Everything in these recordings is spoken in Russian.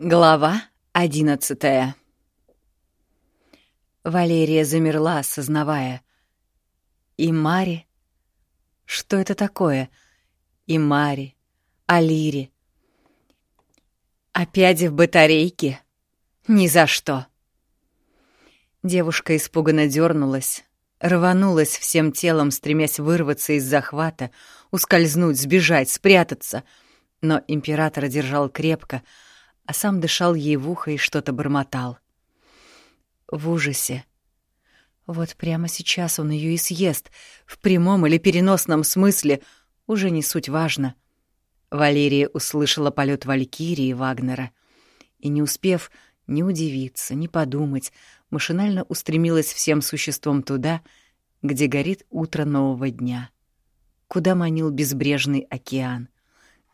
Глава одиннадцатая Валерия замерла, осознавая. И Мари? Что это такое? И Мари, Алири. Опять в батарейке? Ни за что. Девушка испуганно дернулась, рванулась всем телом, стремясь вырваться из захвата, ускользнуть, сбежать, спрятаться. Но император держал крепко — а сам дышал ей в ухо и что-то бормотал. В ужасе. Вот прямо сейчас он ее и съест, в прямом или переносном смысле, уже не суть важно. Валерия услышала полет Валькирии Вагнера и, не успев ни удивиться, ни подумать, машинально устремилась всем существом туда, где горит утро нового дня, куда манил безбрежный океан,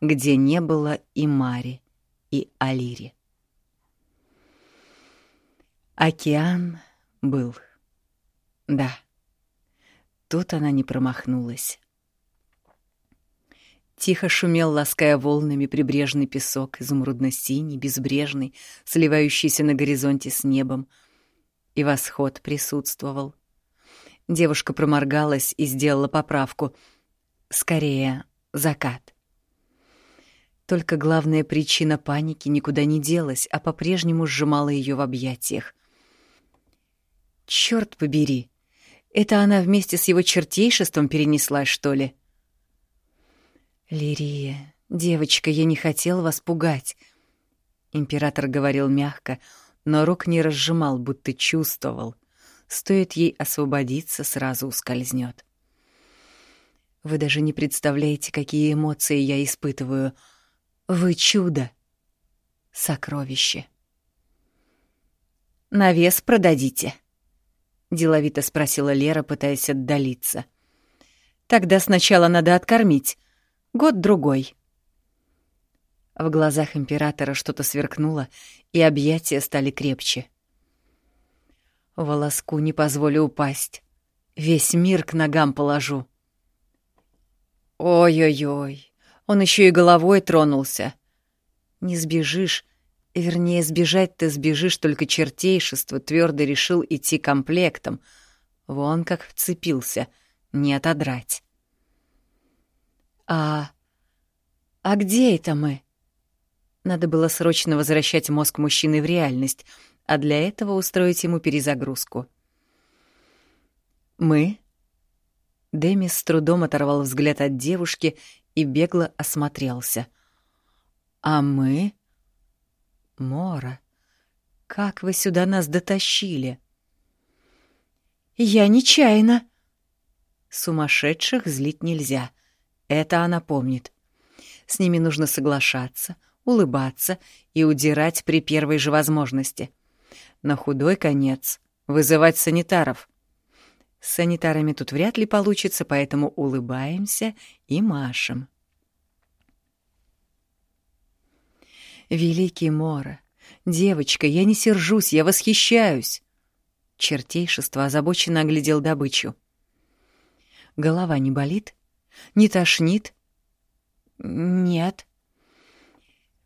где не было и Мари, и Алире. Океан был. Да, тут она не промахнулась. Тихо шумел, лаская волнами прибрежный песок, изумрудно-синий, безбрежный, сливающийся на горизонте с небом. И восход присутствовал. Девушка проморгалась и сделала поправку. Скорее, закат. Только главная причина паники никуда не делась, а по-прежнему сжимала ее в объятиях. Черт побери! Это она вместе с его чертейшеством перенеслась, что ли? Лирия, девочка, я не хотел вас пугать. Император говорил мягко, но рук не разжимал, будто чувствовал. Стоит ей освободиться, сразу ускользнет. Вы даже не представляете, какие эмоции я испытываю — вы чудо. Сокровище. На вес продадите? деловито спросила Лера, пытаясь отдалиться. Тогда сначала надо откормить. Год другой. В глазах императора что-то сверкнуло, и объятия стали крепче. Волоску не позволю упасть. Весь мир к ногам положу. Ой-ой-ой. Он еще и головой тронулся. Не сбежишь, вернее, сбежать ты сбежишь, только чертейшество твердо решил идти комплектом. Вон как вцепился, не отодрать. А... а где это мы? Надо было срочно возвращать мозг мужчины в реальность, а для этого устроить ему перезагрузку. «Мы?» Демис с трудом оторвал взгляд от девушки и бегло осмотрелся. «А мы?» «Мора, как вы сюда нас дотащили?» «Я нечаянно!» Сумасшедших злить нельзя. Это она помнит. С ними нужно соглашаться, улыбаться и удирать при первой же возможности. На худой конец — вызывать санитаров. С санитарами тут вряд ли получится, поэтому улыбаемся и машем. Великий Мора, девочка, я не сержусь, я восхищаюсь. Чертейшество озабоченно оглядел добычу. Голова не болит? Не тошнит? Нет.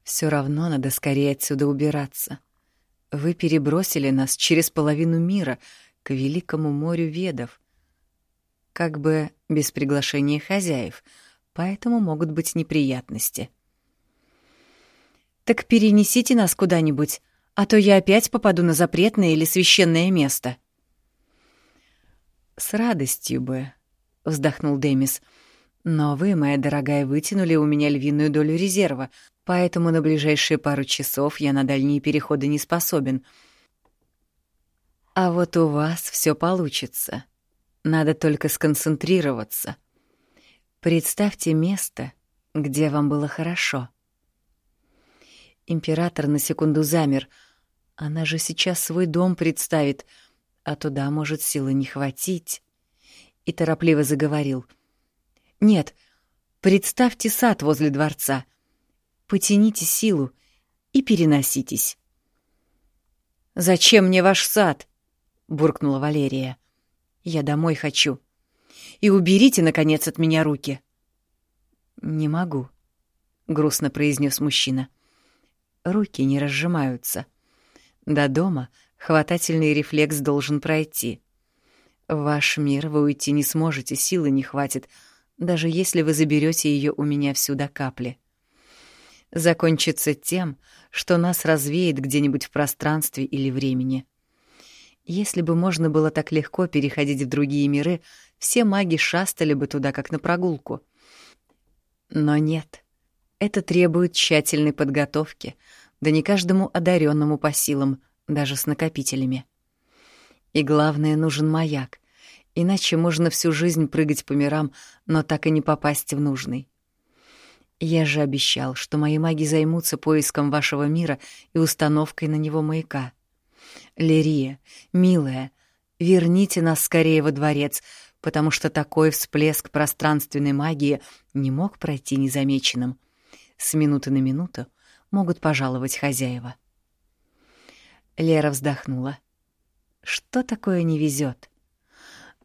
Все равно надо скорее отсюда убираться. Вы перебросили нас через половину мира — к великому морю ведов. Как бы без приглашения хозяев, поэтому могут быть неприятности. «Так перенесите нас куда-нибудь, а то я опять попаду на запретное или священное место». «С радостью бы», — вздохнул Демис. «Но вы, моя дорогая, вытянули у меня львиную долю резерва, поэтому на ближайшие пару часов я на дальние переходы не способен. А вот у вас все получится. Надо только сконцентрироваться. Представьте место, где вам было хорошо. Император на секунду замер. Она же сейчас свой дом представит, а туда может силы не хватить. И торопливо заговорил. Нет, представьте сад возле дворца. Потяните силу и переноситесь. «Зачем мне ваш сад?» — буркнула Валерия. «Я домой хочу. И уберите, наконец, от меня руки». «Не могу», — грустно произнес мужчина. руки не разжимаются. До дома хватательный рефлекс должен пройти. В ваш мир вы уйти не сможете, силы не хватит, даже если вы заберете ее у меня всю до капли. Закончится тем, что нас развеет где-нибудь в пространстве или времени. Если бы можно было так легко переходить в другие миры, все маги шастали бы туда, как на прогулку. Но нет. Это требует тщательной подготовки, да не каждому одаренному по силам, даже с накопителями. И главное, нужен маяк, иначе можно всю жизнь прыгать по мирам, но так и не попасть в нужный. Я же обещал, что мои маги займутся поиском вашего мира и установкой на него маяка. Лерия, милая, верните нас скорее во дворец, потому что такой всплеск пространственной магии не мог пройти незамеченным. С минуты на минуту могут пожаловать хозяева. Лера вздохнула. Что такое не везет?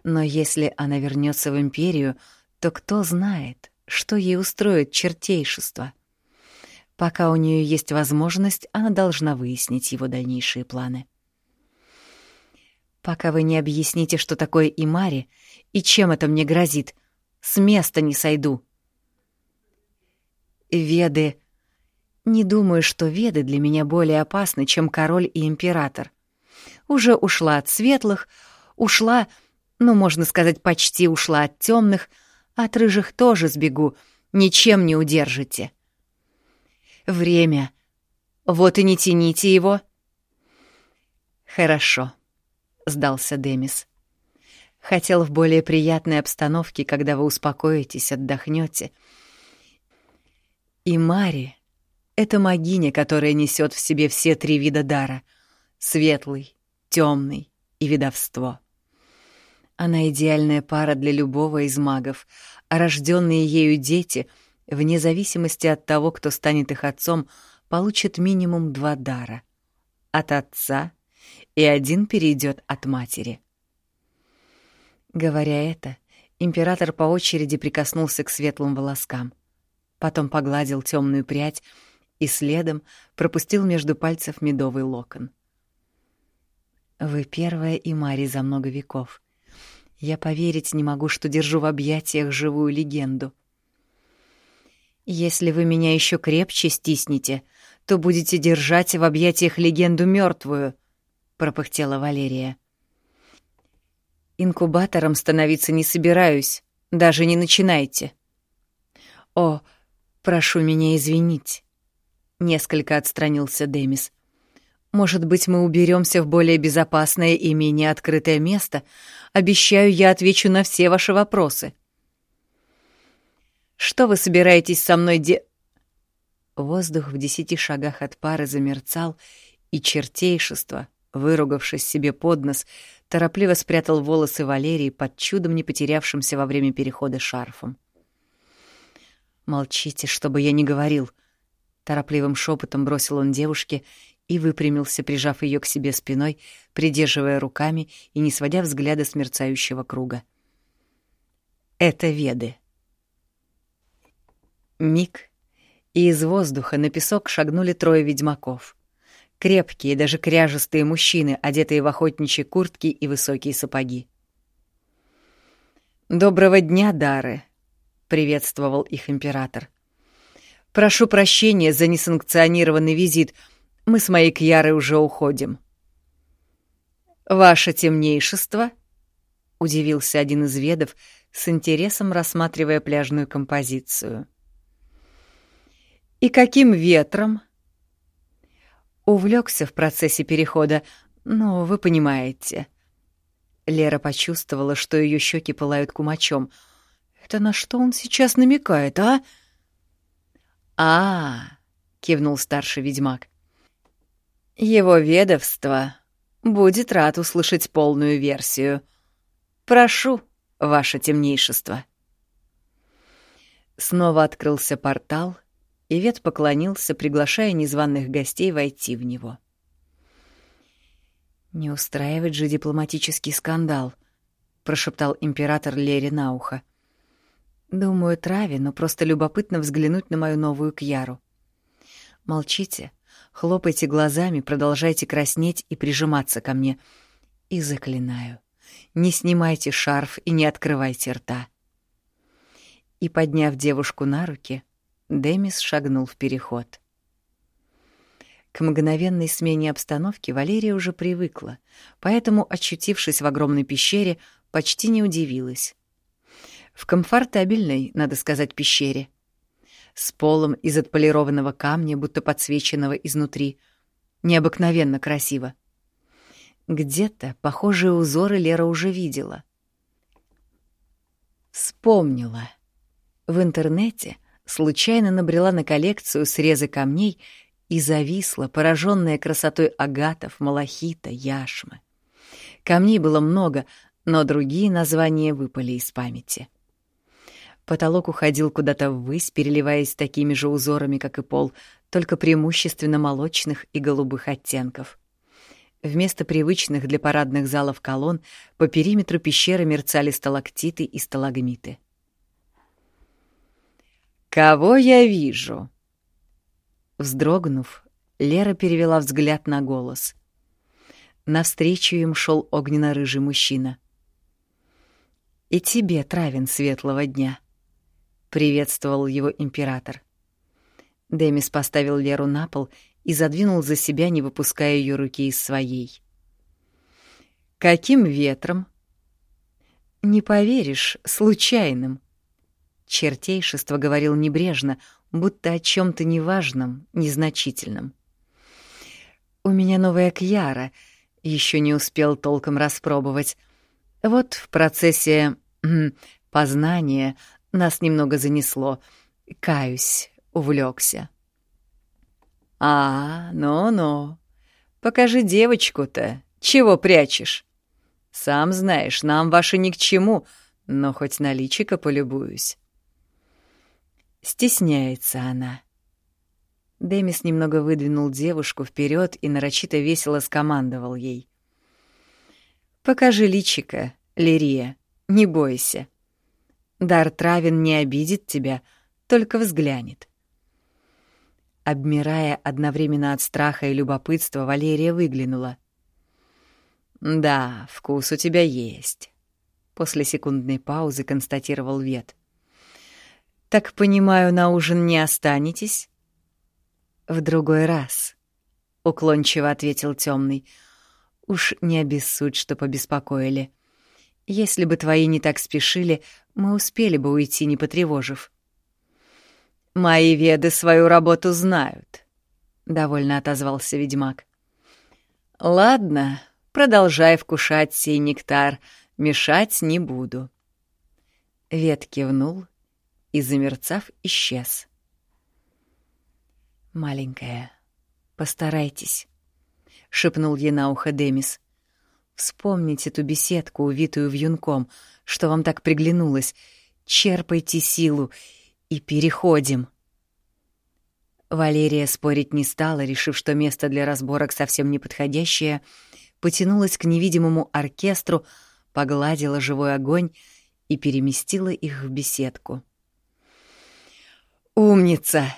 Но если она вернется в империю, то кто знает, что ей устроит чертейшество? Пока у нее есть возможность, она должна выяснить его дальнейшие планы. Пока вы не объясните, что такое Имари и чем это мне грозит, с места не сойду. Веды... Не думаю, что веды для меня более опасны, чем король и император. Уже ушла от светлых, ушла, ну, можно сказать, почти ушла от темных, от рыжих тоже сбегу, ничем не удержите. Время. Вот и не тяните его. Хорошо сдался Демис. Хотел в более приятной обстановке, когда вы успокоитесь, отдохнете. И Мари — это магиня, которая несет в себе все три вида дара — светлый, темный и видовство. Она идеальная пара для любого из магов, а рожденные ею дети, вне зависимости от того, кто станет их отцом, получат минимум два дара — от отца и один перейдет от матери. Говоря это, император по очереди прикоснулся к светлым волоскам, потом погладил темную прядь и следом пропустил между пальцев медовый локон. «Вы первая и Мари за много веков. Я поверить не могу, что держу в объятиях живую легенду. Если вы меня еще крепче стиснете, то будете держать в объятиях легенду мертвую, пропыхтела Валерия. Инкубатором становиться не собираюсь, даже не начинайте. О, прошу меня извинить. Несколько отстранился Демис. Может быть, мы уберемся в более безопасное и менее открытое место. Обещаю, я отвечу на все ваши вопросы. Что вы собираетесь со мной де... Воздух в десяти шагах от пары замерцал, и чертейшество, Выругавшись себе под нос, торопливо спрятал волосы Валерии под чудом не потерявшимся во время перехода шарфом. «Молчите, чтобы я не говорил», — торопливым шепотом бросил он девушке и выпрямился, прижав ее к себе спиной, придерживая руками и не сводя взгляда с мерцающего круга. «Это веды». Миг, и из воздуха на песок шагнули трое ведьмаков — крепкие, даже кряжестые мужчины, одетые в охотничьи куртки и высокие сапоги. «Доброго дня, Дары!» — приветствовал их император. «Прошу прощения за несанкционированный визит. Мы с моей Кьярой уже уходим». «Ваше темнейшество?» — удивился один из ведов, с интересом рассматривая пляжную композицию. «И каким ветром?» Увлекся в процессе перехода, но вы понимаете. Лера почувствовала, что ее щеки пылают кумачом. Это на что он сейчас намекает, а? А, -а, -а кивнул старший ведьмак. Его ведовство будет рад услышать полную версию. Прошу, ваше темнейшество. Снова открылся портал — Ивет поклонился, приглашая незваных гостей войти в него. «Не устраивать же дипломатический скандал», — прошептал император Лере на ухо. «Думаю, траве, но просто любопытно взглянуть на мою новую Кьяру. Молчите, хлопайте глазами, продолжайте краснеть и прижиматься ко мне. И заклинаю, не снимайте шарф и не открывайте рта. И, подняв девушку на руки, Демис шагнул в переход. К мгновенной смене обстановки Валерия уже привыкла, поэтому, очутившись в огромной пещере, почти не удивилась. В комфортабельной, надо сказать, пещере. С полом из отполированного камня, будто подсвеченного изнутри. Необыкновенно красиво. Где-то похожие узоры Лера уже видела. Вспомнила. В интернете случайно набрела на коллекцию срезы камней и зависла, пораженная красотой агатов, малахита, яшмы. Камней было много, но другие названия выпали из памяти. Потолок уходил куда-то ввысь, переливаясь такими же узорами, как и пол, только преимущественно молочных и голубых оттенков. Вместо привычных для парадных залов колонн по периметру пещеры мерцали сталактиты и сталагмиты. «Кого я вижу?» Вздрогнув, Лера перевела взгляд на голос. Навстречу им шел огненно-рыжий мужчина. «И тебе, Травин, светлого дня!» — приветствовал его император. Демис поставил Леру на пол и задвинул за себя, не выпуская ее руки из своей. «Каким ветром?» «Не поверишь, случайным», Чертейшество говорил небрежно, будто о чем то неважном, незначительном. «У меня новая Кьяра, еще не успел толком распробовать. Вот в процессе познания нас немного занесло. Каюсь, увлекся. «А, ну-ну, покажи девочку-то, чего прячешь? Сам знаешь, нам ваши ни к чему, но хоть на личико полюбуюсь». Стесняется она. Демис немного выдвинул девушку вперед и нарочито весело скомандовал ей. «Покажи личика, Лирия, не бойся. Дар Травин не обидит тебя, только взглянет». Обмирая одновременно от страха и любопытства, Валерия выглянула. «Да, вкус у тебя есть», — после секундной паузы констатировал Вет. «Так, понимаю, на ужин не останетесь?» «В другой раз», — уклончиво ответил темный. «Уж не обессудь, что побеспокоили. Если бы твои не так спешили, мы успели бы уйти, не потревожив». «Мои веды свою работу знают», — довольно отозвался ведьмак. «Ладно, продолжай вкушать сей нектар, мешать не буду». Вет кивнул и, замерцав, исчез. «Маленькая, постарайтесь», — шепнул ей на ухо Демис. «Вспомните ту беседку, увитую вьюнком, что вам так приглянулось. Черпайте силу и переходим». Валерия спорить не стала, решив, что место для разборок совсем неподходящее, потянулась к невидимому оркестру, погладила живой огонь и переместила их в беседку. «Умница!»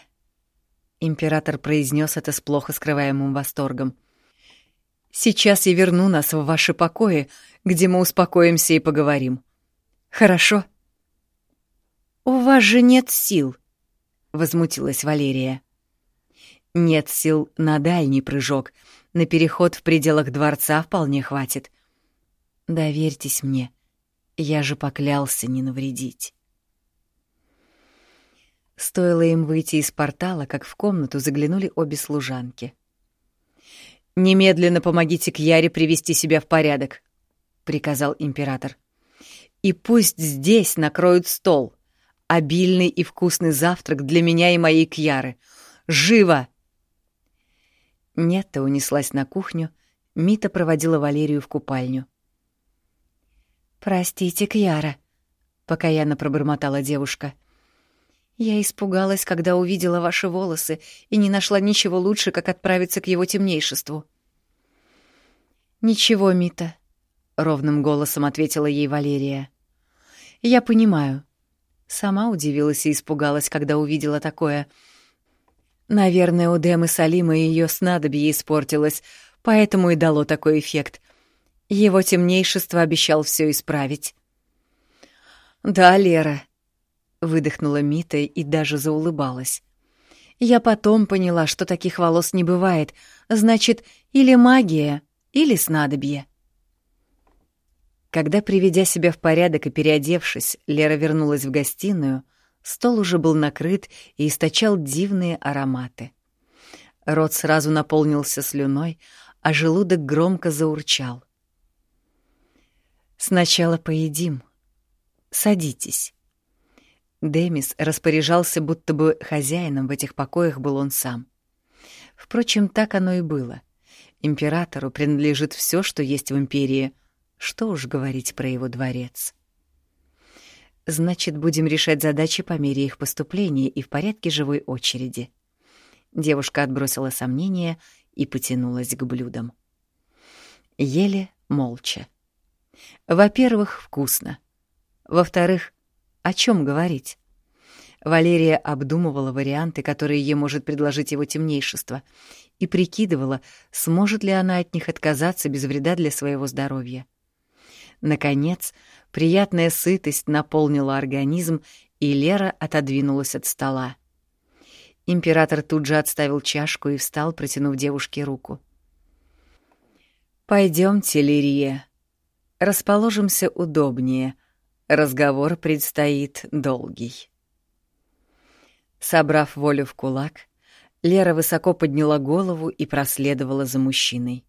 Император произнес это с плохо скрываемым восторгом. «Сейчас я верну нас в ваши покои, где мы успокоимся и поговорим. Хорошо?» «У вас же нет сил», — возмутилась Валерия. «Нет сил на дальний прыжок. На переход в пределах дворца вполне хватит. Доверьтесь мне, я же поклялся не навредить». Стоило им выйти из портала, как в комнату заглянули обе служанки. «Немедленно помогите Кьяре привести себя в порядок», — приказал император. «И пусть здесь накроют стол. Обильный и вкусный завтрак для меня и моей Кьяры. Живо!» Нетта унеслась на кухню, Мита проводила Валерию в купальню. «Простите, Кьяра», — покаянно пробормотала девушка. Я испугалась, когда увидела ваши волосы, и не нашла ничего лучше, как отправиться к его темнейшеству. «Ничего, Мита», — ровным голосом ответила ей Валерия. «Я понимаю». Сама удивилась и испугалась, когда увидела такое. Наверное, у Дэмы Салима ее снадобье испортилось, поэтому и дало такой эффект. Его темнейшество обещал все исправить. «Да, Лера», — выдохнула Мита и даже заулыбалась. «Я потом поняла, что таких волос не бывает. Значит, или магия, или снадобье». Когда, приведя себя в порядок и переодевшись, Лера вернулась в гостиную, стол уже был накрыт и источал дивные ароматы. Рот сразу наполнился слюной, а желудок громко заурчал. «Сначала поедим. Садитесь». Демис распоряжался, будто бы хозяином в этих покоях был он сам. Впрочем, так оно и было. Императору принадлежит все, что есть в империи. Что уж говорить про его дворец. Значит, будем решать задачи по мере их поступления и в порядке живой очереди. Девушка отбросила сомнения и потянулась к блюдам. Ели молча. Во-первых, вкусно. Во-вторых, о чем говорить? Валерия обдумывала варианты, которые ей может предложить его темнейшество, и прикидывала, сможет ли она от них отказаться без вреда для своего здоровья. Наконец, приятная сытость наполнила организм, и Лера отодвинулась от стола. Император тут же отставил чашку и встал, протянув девушке руку. «Пойдемте, Лирия. Расположимся удобнее. Разговор предстоит долгий». Собрав волю в кулак, Лера высоко подняла голову и проследовала за мужчиной.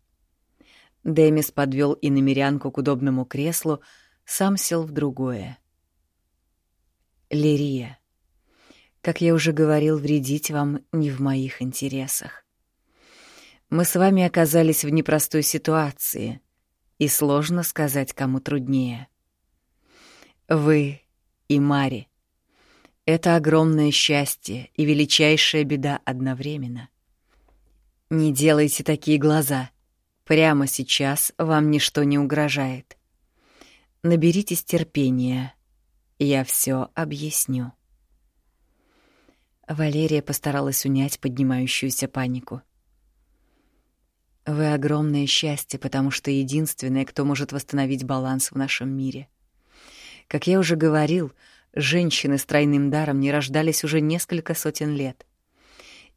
Демис подвел иномерянку к удобному креслу, сам сел в другое. «Лирия, как я уже говорил, вредить вам не в моих интересах. Мы с вами оказались в непростой ситуации, и сложно сказать, кому труднее. Вы и Мари. Это огромное счастье и величайшая беда одновременно. Не делайте такие глаза. Прямо сейчас вам ничто не угрожает. Наберитесь терпения. Я все объясню. Валерия постаралась унять поднимающуюся панику. Вы огромное счастье, потому что единственное, кто может восстановить баланс в нашем мире. Как я уже говорил, женщины с тройным даром не рождались уже несколько сотен лет.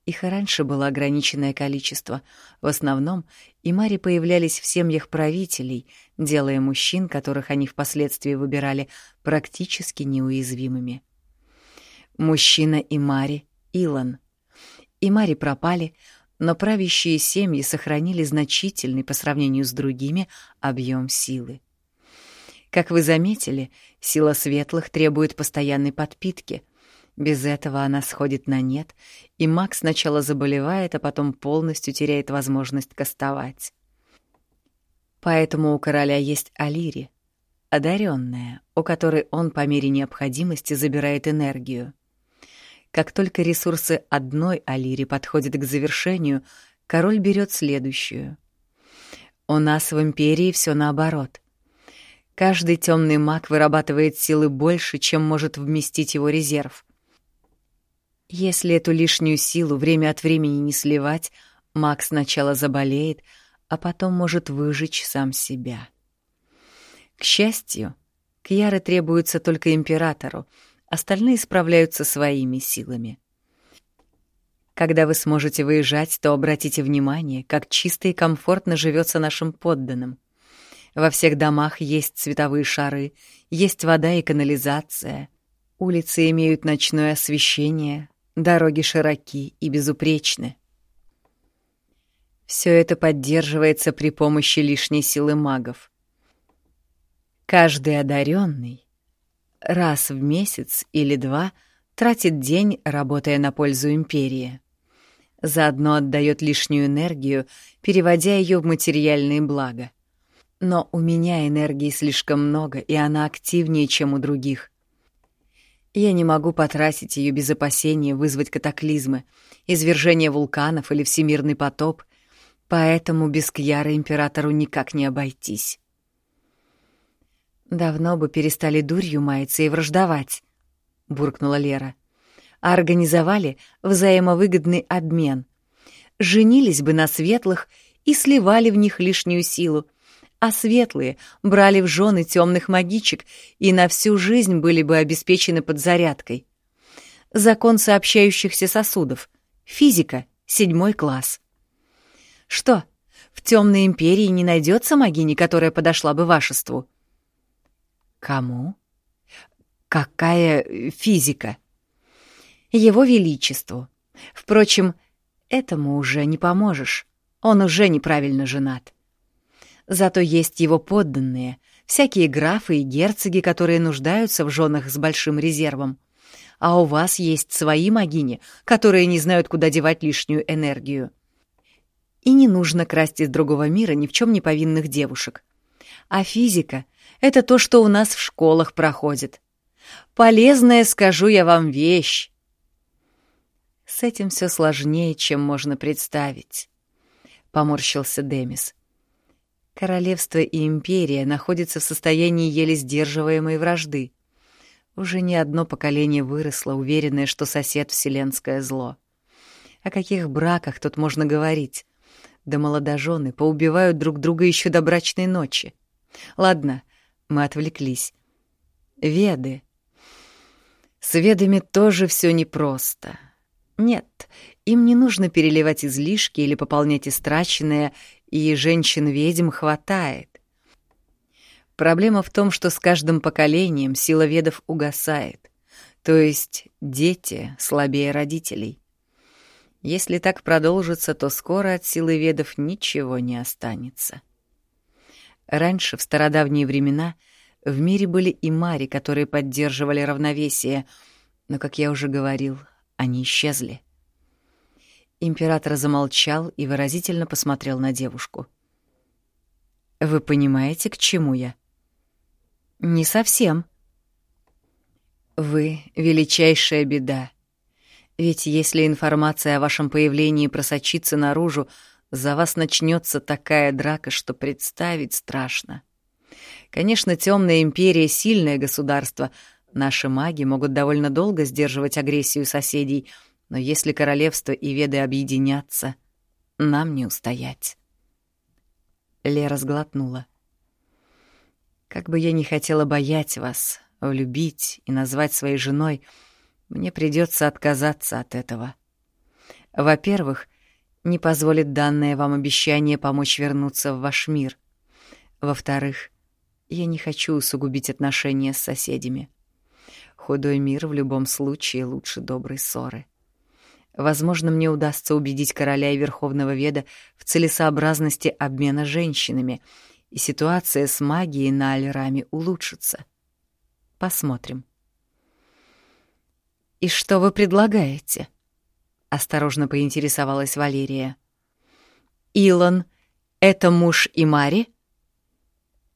Их и раньше было ограниченное количество. В основном и Мари появлялись в семьях правителей, делая мужчин, которых они впоследствии выбирали, практически неуязвимыми. Мужчина и Мари — Илон. И Мари пропали, но правящие семьи сохранили значительный по сравнению с другими объем силы. Как вы заметили, сила светлых требует постоянной подпитки. Без этого она сходит на нет, и маг сначала заболевает, а потом полностью теряет возможность кастовать. Поэтому у короля есть Алири, одаренная, у которой он по мере необходимости забирает энергию. Как только ресурсы одной Алири подходят к завершению, король берет следующую. У нас в империи все наоборот. Каждый темный маг вырабатывает силы больше, чем может вместить его резерв. Если эту лишнюю силу время от времени не сливать, маг сначала заболеет, а потом может выжечь сам себя. К счастью, Кьяры требуются только императору, остальные справляются своими силами. Когда вы сможете выезжать, то обратите внимание, как чисто и комфортно живется нашим подданным. Во всех домах есть цветовые шары, есть вода и канализация. Улицы имеют ночное освещение, дороги широки и безупречны. Все это поддерживается при помощи лишней силы магов. Каждый одаренный раз в месяц или два тратит день, работая на пользу империи. Заодно отдает лишнюю энергию, переводя ее в материальные блага. Но у меня энергии слишком много, и она активнее, чем у других. Я не могу потратить ее без опасения вызвать катаклизмы, извержение вулканов или всемирный потоп, поэтому без Кьяра императору никак не обойтись. «Давно бы перестали дурью маяться и враждовать», — буркнула Лера. а организовали взаимовыгодный обмен. Женились бы на светлых и сливали в них лишнюю силу, а светлые брали в жены темных магичек и на всю жизнь были бы обеспечены подзарядкой. Закон сообщающихся сосудов. Физика, седьмой класс. Что, в темной империи не найдется магини, которая подошла бы вашеству? Кому? Какая физика? Его Величеству. Впрочем, этому уже не поможешь. Он уже неправильно женат. Зато есть его подданные, всякие графы и герцоги, которые нуждаются в женах с большим резервом. А у вас есть свои магини, которые не знают, куда девать лишнюю энергию. И не нужно красть из другого мира ни в чем не повинных девушек. А физика — это то, что у нас в школах проходит. Полезная, скажу я вам, вещь. С этим все сложнее, чем можно представить. Поморщился Демис. Королевство и империя находятся в состоянии еле сдерживаемой вражды. Уже не одно поколение выросло, уверенное, что сосед — вселенское зло. О каких браках тут можно говорить? Да молодожены поубивают друг друга еще до брачной ночи. Ладно, мы отвлеклись. Веды. С ведами тоже все непросто. Нет, им не нужно переливать излишки или пополнять истраченное, и женщин-ведьм хватает. Проблема в том, что с каждым поколением сила ведов угасает, то есть дети слабее родителей. Если так продолжится, то скоро от силы ведов ничего не останется. Раньше, в стародавние времена, в мире были и мари, которые поддерживали равновесие, но, как я уже говорил, они исчезли. Император замолчал и выразительно посмотрел на девушку. «Вы понимаете, к чему я?» «Не совсем». «Вы — величайшая беда. Ведь если информация о вашем появлении просочится наружу, за вас начнется такая драка, что представить страшно. Конечно, Темная империя — сильное государство. Наши маги могут довольно долго сдерживать агрессию соседей — но если королевство и веды объединятся, нам не устоять. Лера сглотнула. Как бы я ни хотела боять вас, влюбить и назвать своей женой, мне придется отказаться от этого. Во-первых, не позволит данное вам обещание помочь вернуться в ваш мир. Во-вторых, я не хочу усугубить отношения с соседями. Худой мир в любом случае лучше доброй ссоры. Возможно, мне удастся убедить короля и Верховного Веда в целесообразности обмена женщинами, и ситуация с магией на Альраме улучшится. Посмотрим. «И что вы предлагаете?» — осторожно поинтересовалась Валерия. «Илон — это муж и Мари?»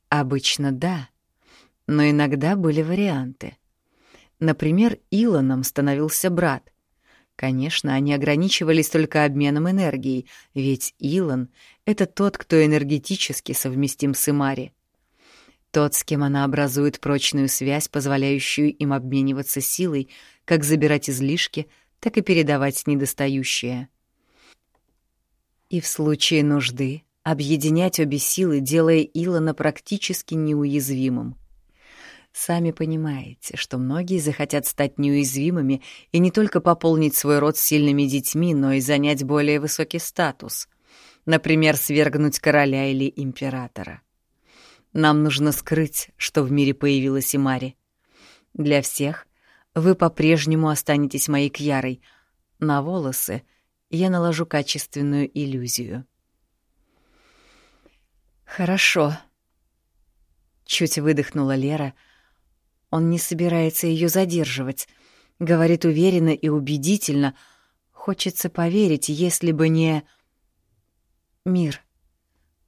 «Обычно да, но иногда были варианты. Например, Илоном становился брат — Конечно, они ограничивались только обменом энергией, ведь Илон — это тот, кто энергетически совместим с Имари. Тот, с кем она образует прочную связь, позволяющую им обмениваться силой, как забирать излишки, так и передавать недостающее. И в случае нужды объединять обе силы, делая Илона практически неуязвимым — Сами понимаете, что многие захотят стать неуязвимыми и не только пополнить свой род сильными детьми, но и занять более высокий статус. Например, свергнуть короля или императора. Нам нужно скрыть, что в мире появилась Имари. Для всех вы по-прежнему останетесь моей Кьярой. На волосы я наложу качественную иллюзию. «Хорошо», — чуть выдохнула Лера, — он не собирается ее задерживать. Говорит уверенно и убедительно. Хочется поверить, если бы не... Мир.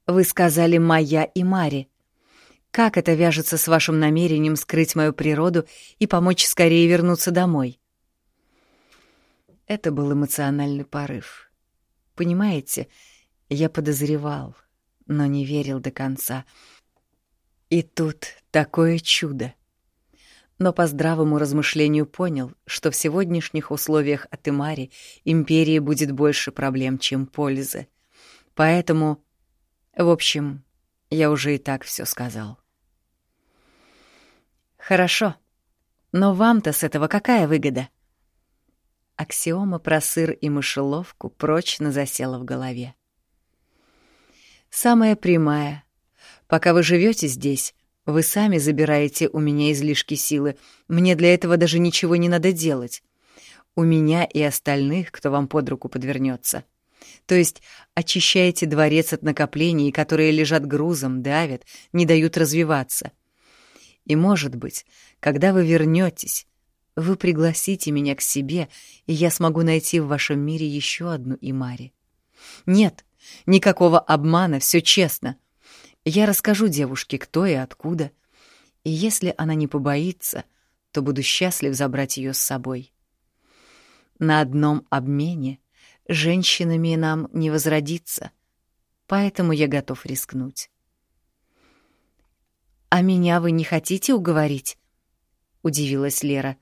Вы сказали «моя» и «Мари». Как это вяжется с вашим намерением скрыть мою природу и помочь скорее вернуться домой? Это был эмоциональный порыв. Понимаете, я подозревал, но не верил до конца. И тут такое чудо. Но по здравому размышлению понял, что в сегодняшних условиях от Имари империи будет больше проблем, чем пользы. Поэтому, в общем, я уже и так все сказал. Хорошо, но вам-то с этого какая выгода? Аксиома про сыр и мышеловку прочно засела в голове. Самая прямая. Пока вы живете здесь, вы сами забираете у меня излишки силы. Мне для этого даже ничего не надо делать. У меня и остальных, кто вам под руку подвернется. То есть очищаете дворец от накоплений, которые лежат грузом, давят, не дают развиваться. И, может быть, когда вы вернетесь, вы пригласите меня к себе, и я смогу найти в вашем мире еще одну Имари. Нет, никакого обмана, все честно. Я расскажу девушке, кто и откуда. И если она не побоится, то буду счастлив забрать ее с собой. На одном обмене женщинами нам не возродиться, поэтому я готов рискнуть. «А меня вы не хотите уговорить?» — удивилась Лера.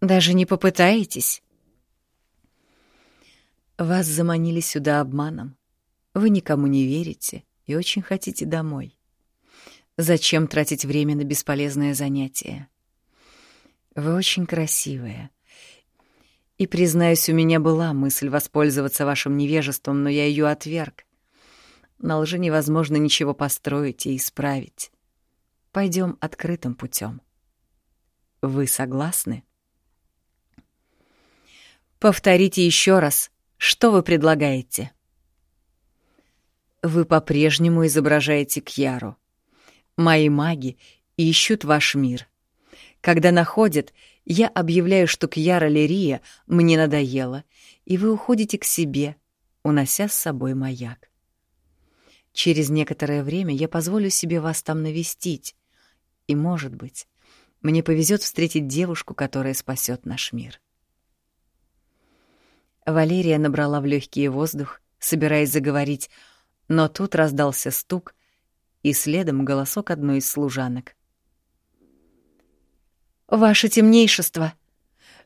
«Даже не попытаетесь?» «Вас заманили сюда обманом. Вы никому не верите и очень хотите домой. Зачем тратить время на бесполезное занятие? Вы очень красивая. И, признаюсь, у меня была мысль воспользоваться вашим невежеством, но я ее отверг. На лжи невозможно ничего построить и исправить. Пойдем открытым путем. Вы согласны? Повторите еще раз, что вы предлагаете? Вы по-прежнему изображаете Кьяру. Мои маги ищут ваш мир. Когда находят, я объявляю, что Кьяра Лерия мне надоела, и вы уходите к себе, унося с собой маяк. Через некоторое время я позволю себе вас там навестить, и, может быть, мне повезет встретить девушку, которая спасет наш мир. Валерия набрала в легкий воздух, собираясь заговорить, но тут раздался стук, и следом голосок одной из служанок. «Ваше темнейшество!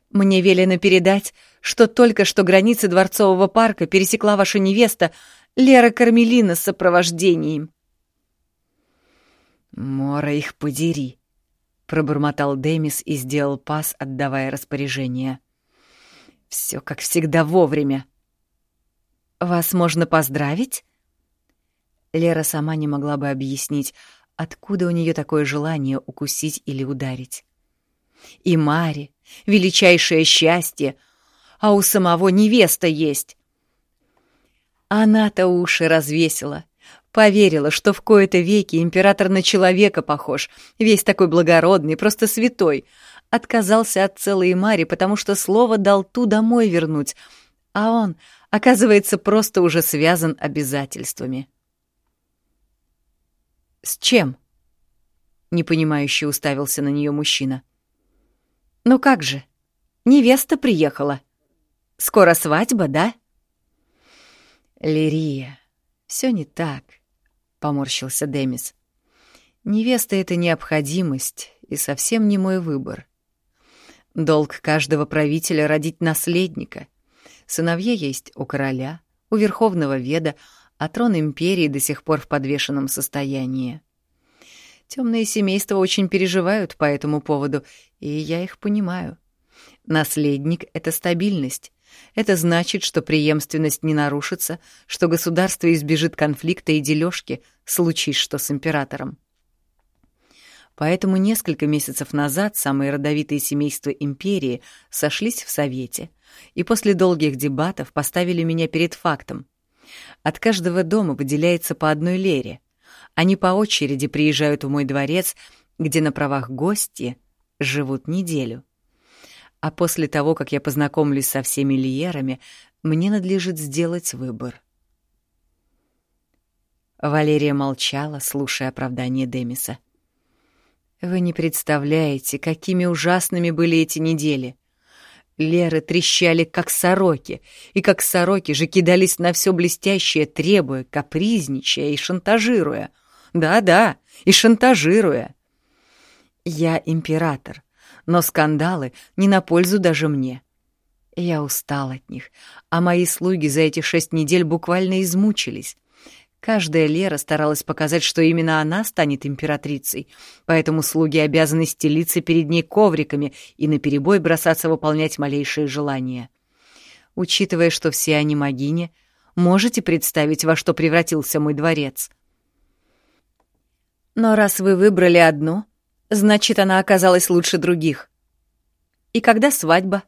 Мне велено передать, что только что границы Дворцового парка пересекла ваша невеста Лера Кармелина с сопровождением». «Мора их подери!» — пробормотал Демис и сделал пас, отдавая распоряжение. «Все как всегда вовремя». «Вас можно поздравить?» Лера сама не могла бы объяснить, откуда у нее такое желание укусить или ударить. И Маре — величайшее счастье, а у самого невеста есть. Она-то уши развесила, поверила, что в кои-то веки император на человека похож, весь такой благородный, просто святой, отказался от целой Мари, потому что слово дал ту домой вернуть, а он, оказывается, просто уже связан обязательствами. «С чем?» — непонимающе уставился на нее мужчина. «Ну как же? Невеста приехала. Скоро свадьба, да?» «Лирия, все не так», — поморщился Демис. «Невеста — это необходимость и совсем не мой выбор. Долг каждого правителя — родить наследника. Сыновья есть у короля, у верховного веда, а трон империи до сих пор в подвешенном состоянии. Темные семейства очень переживают по этому поводу, и я их понимаю. Наследник — это стабильность. Это значит, что преемственность не нарушится, что государство избежит конфликта и дележки, случись что с императором. Поэтому несколько месяцев назад самые родовитые семейства империи сошлись в Совете и после долгих дебатов поставили меня перед фактом. От каждого дома выделяется по одной лере. Они по очереди приезжают в мой дворец, где на правах гости живут неделю. А после того, как я познакомлюсь со всеми лиерами, мне надлежит сделать выбор. Валерия молчала, слушая оправдание Демиса. «Вы не представляете, какими ужасными были эти недели. Леры трещали, как сороки, и как сороки же кидались на все блестящее, требуя, капризничая и шантажируя. Да-да, и шантажируя. Я император, но скандалы не на пользу даже мне. Я устал от них, а мои слуги за эти шесть недель буквально измучились. Каждая Лера старалась показать, что именно она станет императрицей, поэтому слуги обязаны стелиться перед ней ковриками и наперебой бросаться выполнять малейшие желания. Учитывая, что все они могини, можете представить, во что превратился мой дворец? Но раз вы выбрали одну, значит, она оказалась лучше других. И когда свадьба?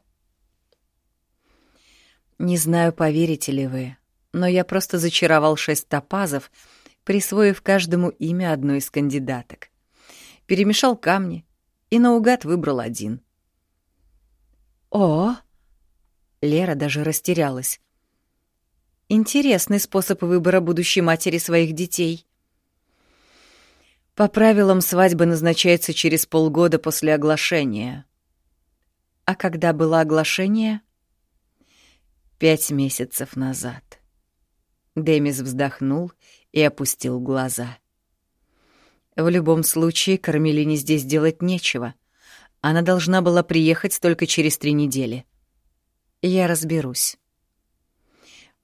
Не знаю, поверите ли вы, но я просто зачаровал шесть топазов, присвоив каждому имя одной из кандидаток. Перемешал камни и наугад выбрал один. «О!» Лера даже растерялась. «Интересный способ выбора будущей матери своих детей». По правилам свадьба назначается через полгода после оглашения. А когда было оглашение? Пять месяцев назад. Демис вздохнул и опустил глаза. В любом случае, Кармелине здесь делать нечего. Она должна была приехать только через три недели. Я разберусь.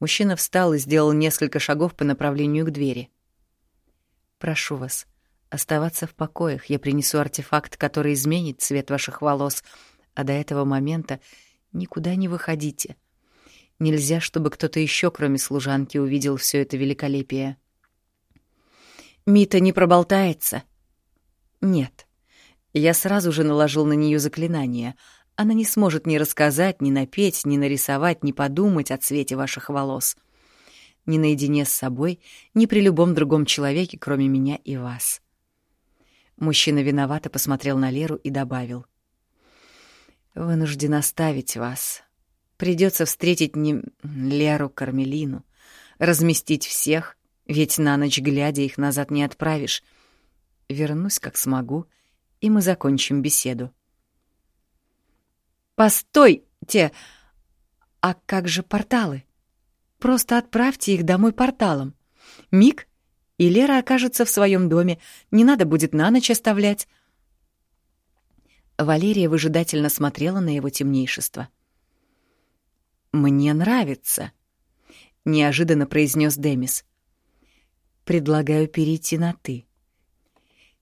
Мужчина встал и сделал несколько шагов по направлению к двери. «Прошу вас, оставаться в покоях. Я принесу артефакт, который изменит цвет ваших волос, а до этого момента никуда не выходите. Нельзя, чтобы кто-то еще, кроме служанки, увидел все это великолепие. Мита не проболтается? Нет. Я сразу же наложил на нее заклинание. Она не сможет ни рассказать, ни напеть, ни нарисовать, ни подумать о цвете ваших волос. Ни наедине с собой, ни при любом другом человеке, кроме меня и вас. Мужчина виновато посмотрел на Леру и добавил. «Вынужден оставить вас. Придется встретить не Леру Кармелину, разместить всех, ведь на ночь глядя их назад не отправишь. Вернусь, как смогу, и мы закончим беседу. «Постойте! А как же порталы? Просто отправьте их домой порталом. Миг, и Лера окажется в своем доме, не надо будет на ночь оставлять». Валерия выжидательно смотрела на его темнейшество. «Мне нравится», — неожиданно произнес Демис. «Предлагаю перейти на «ты».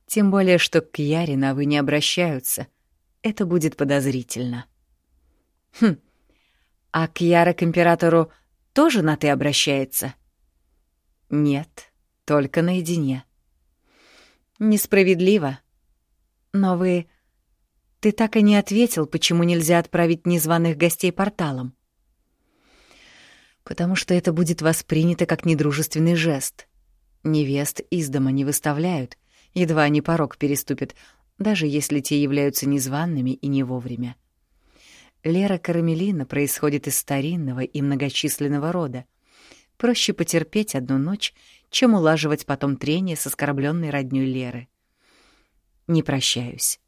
Тем более, что к Яре на «вы» не обращаются. Это будет подозрительно». «Хм, а к Яре к императору тоже на «ты» обращается?» «Нет, только наедине». «Несправедливо. Но вы...» Ты так и не ответил, почему нельзя отправить незваных гостей порталом потому что это будет воспринято как недружественный жест. Невест из дома не выставляют, едва они порог переступят, даже если те являются незваными и не вовремя. Лера Карамелина происходит из старинного и многочисленного рода. Проще потерпеть одну ночь, чем улаживать потом трение с оскорбленной роднёй Леры. Не прощаюсь.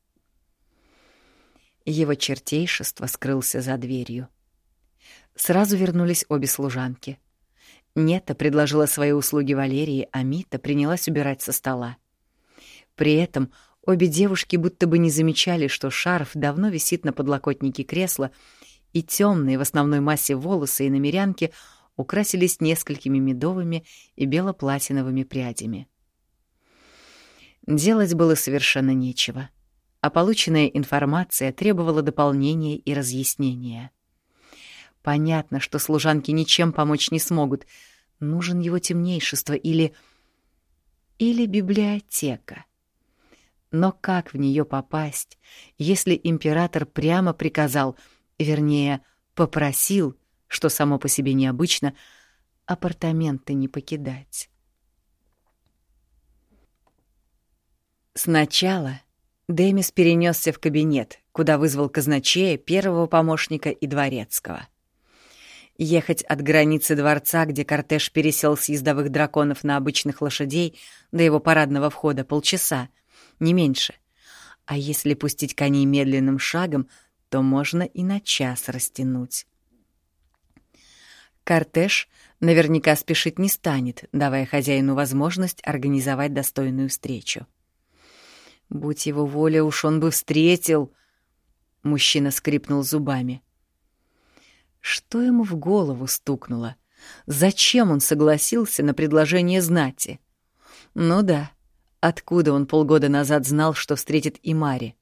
Его чертейшество скрылся за дверью. Сразу вернулись обе служанки. Нета предложила свои услуги Валерии, а Мита принялась убирать со стола. При этом обе девушки будто бы не замечали, что шарф давно висит на подлокотнике кресла, и темные в основной массе волосы и намерянки украсились несколькими медовыми и белоплатиновыми прядями. Делать было совершенно нечего, а полученная информация требовала дополнения и разъяснения. Понятно, что служанки ничем помочь не смогут. Нужен его темнейшество или... или библиотека. Но как в нее попасть, если император прямо приказал, вернее, попросил, что само по себе необычно, апартаменты не покидать? Сначала Демис перенесся в кабинет, куда вызвал казначея, первого помощника и дворецкого — Ехать от границы дворца, где кортеж пересел с ездовых драконов на обычных лошадей, до его парадного входа полчаса, не меньше. А если пустить коней медленным шагом, то можно и на час растянуть. Кортеж наверняка спешить не станет, давая хозяину возможность организовать достойную встречу. Будь его воля, уж он бы встретил. Мужчина скрипнул зубами. Что ему в голову стукнуло? Зачем он согласился на предложение знати? Ну да, откуда он полгода назад знал, что встретит и Мари?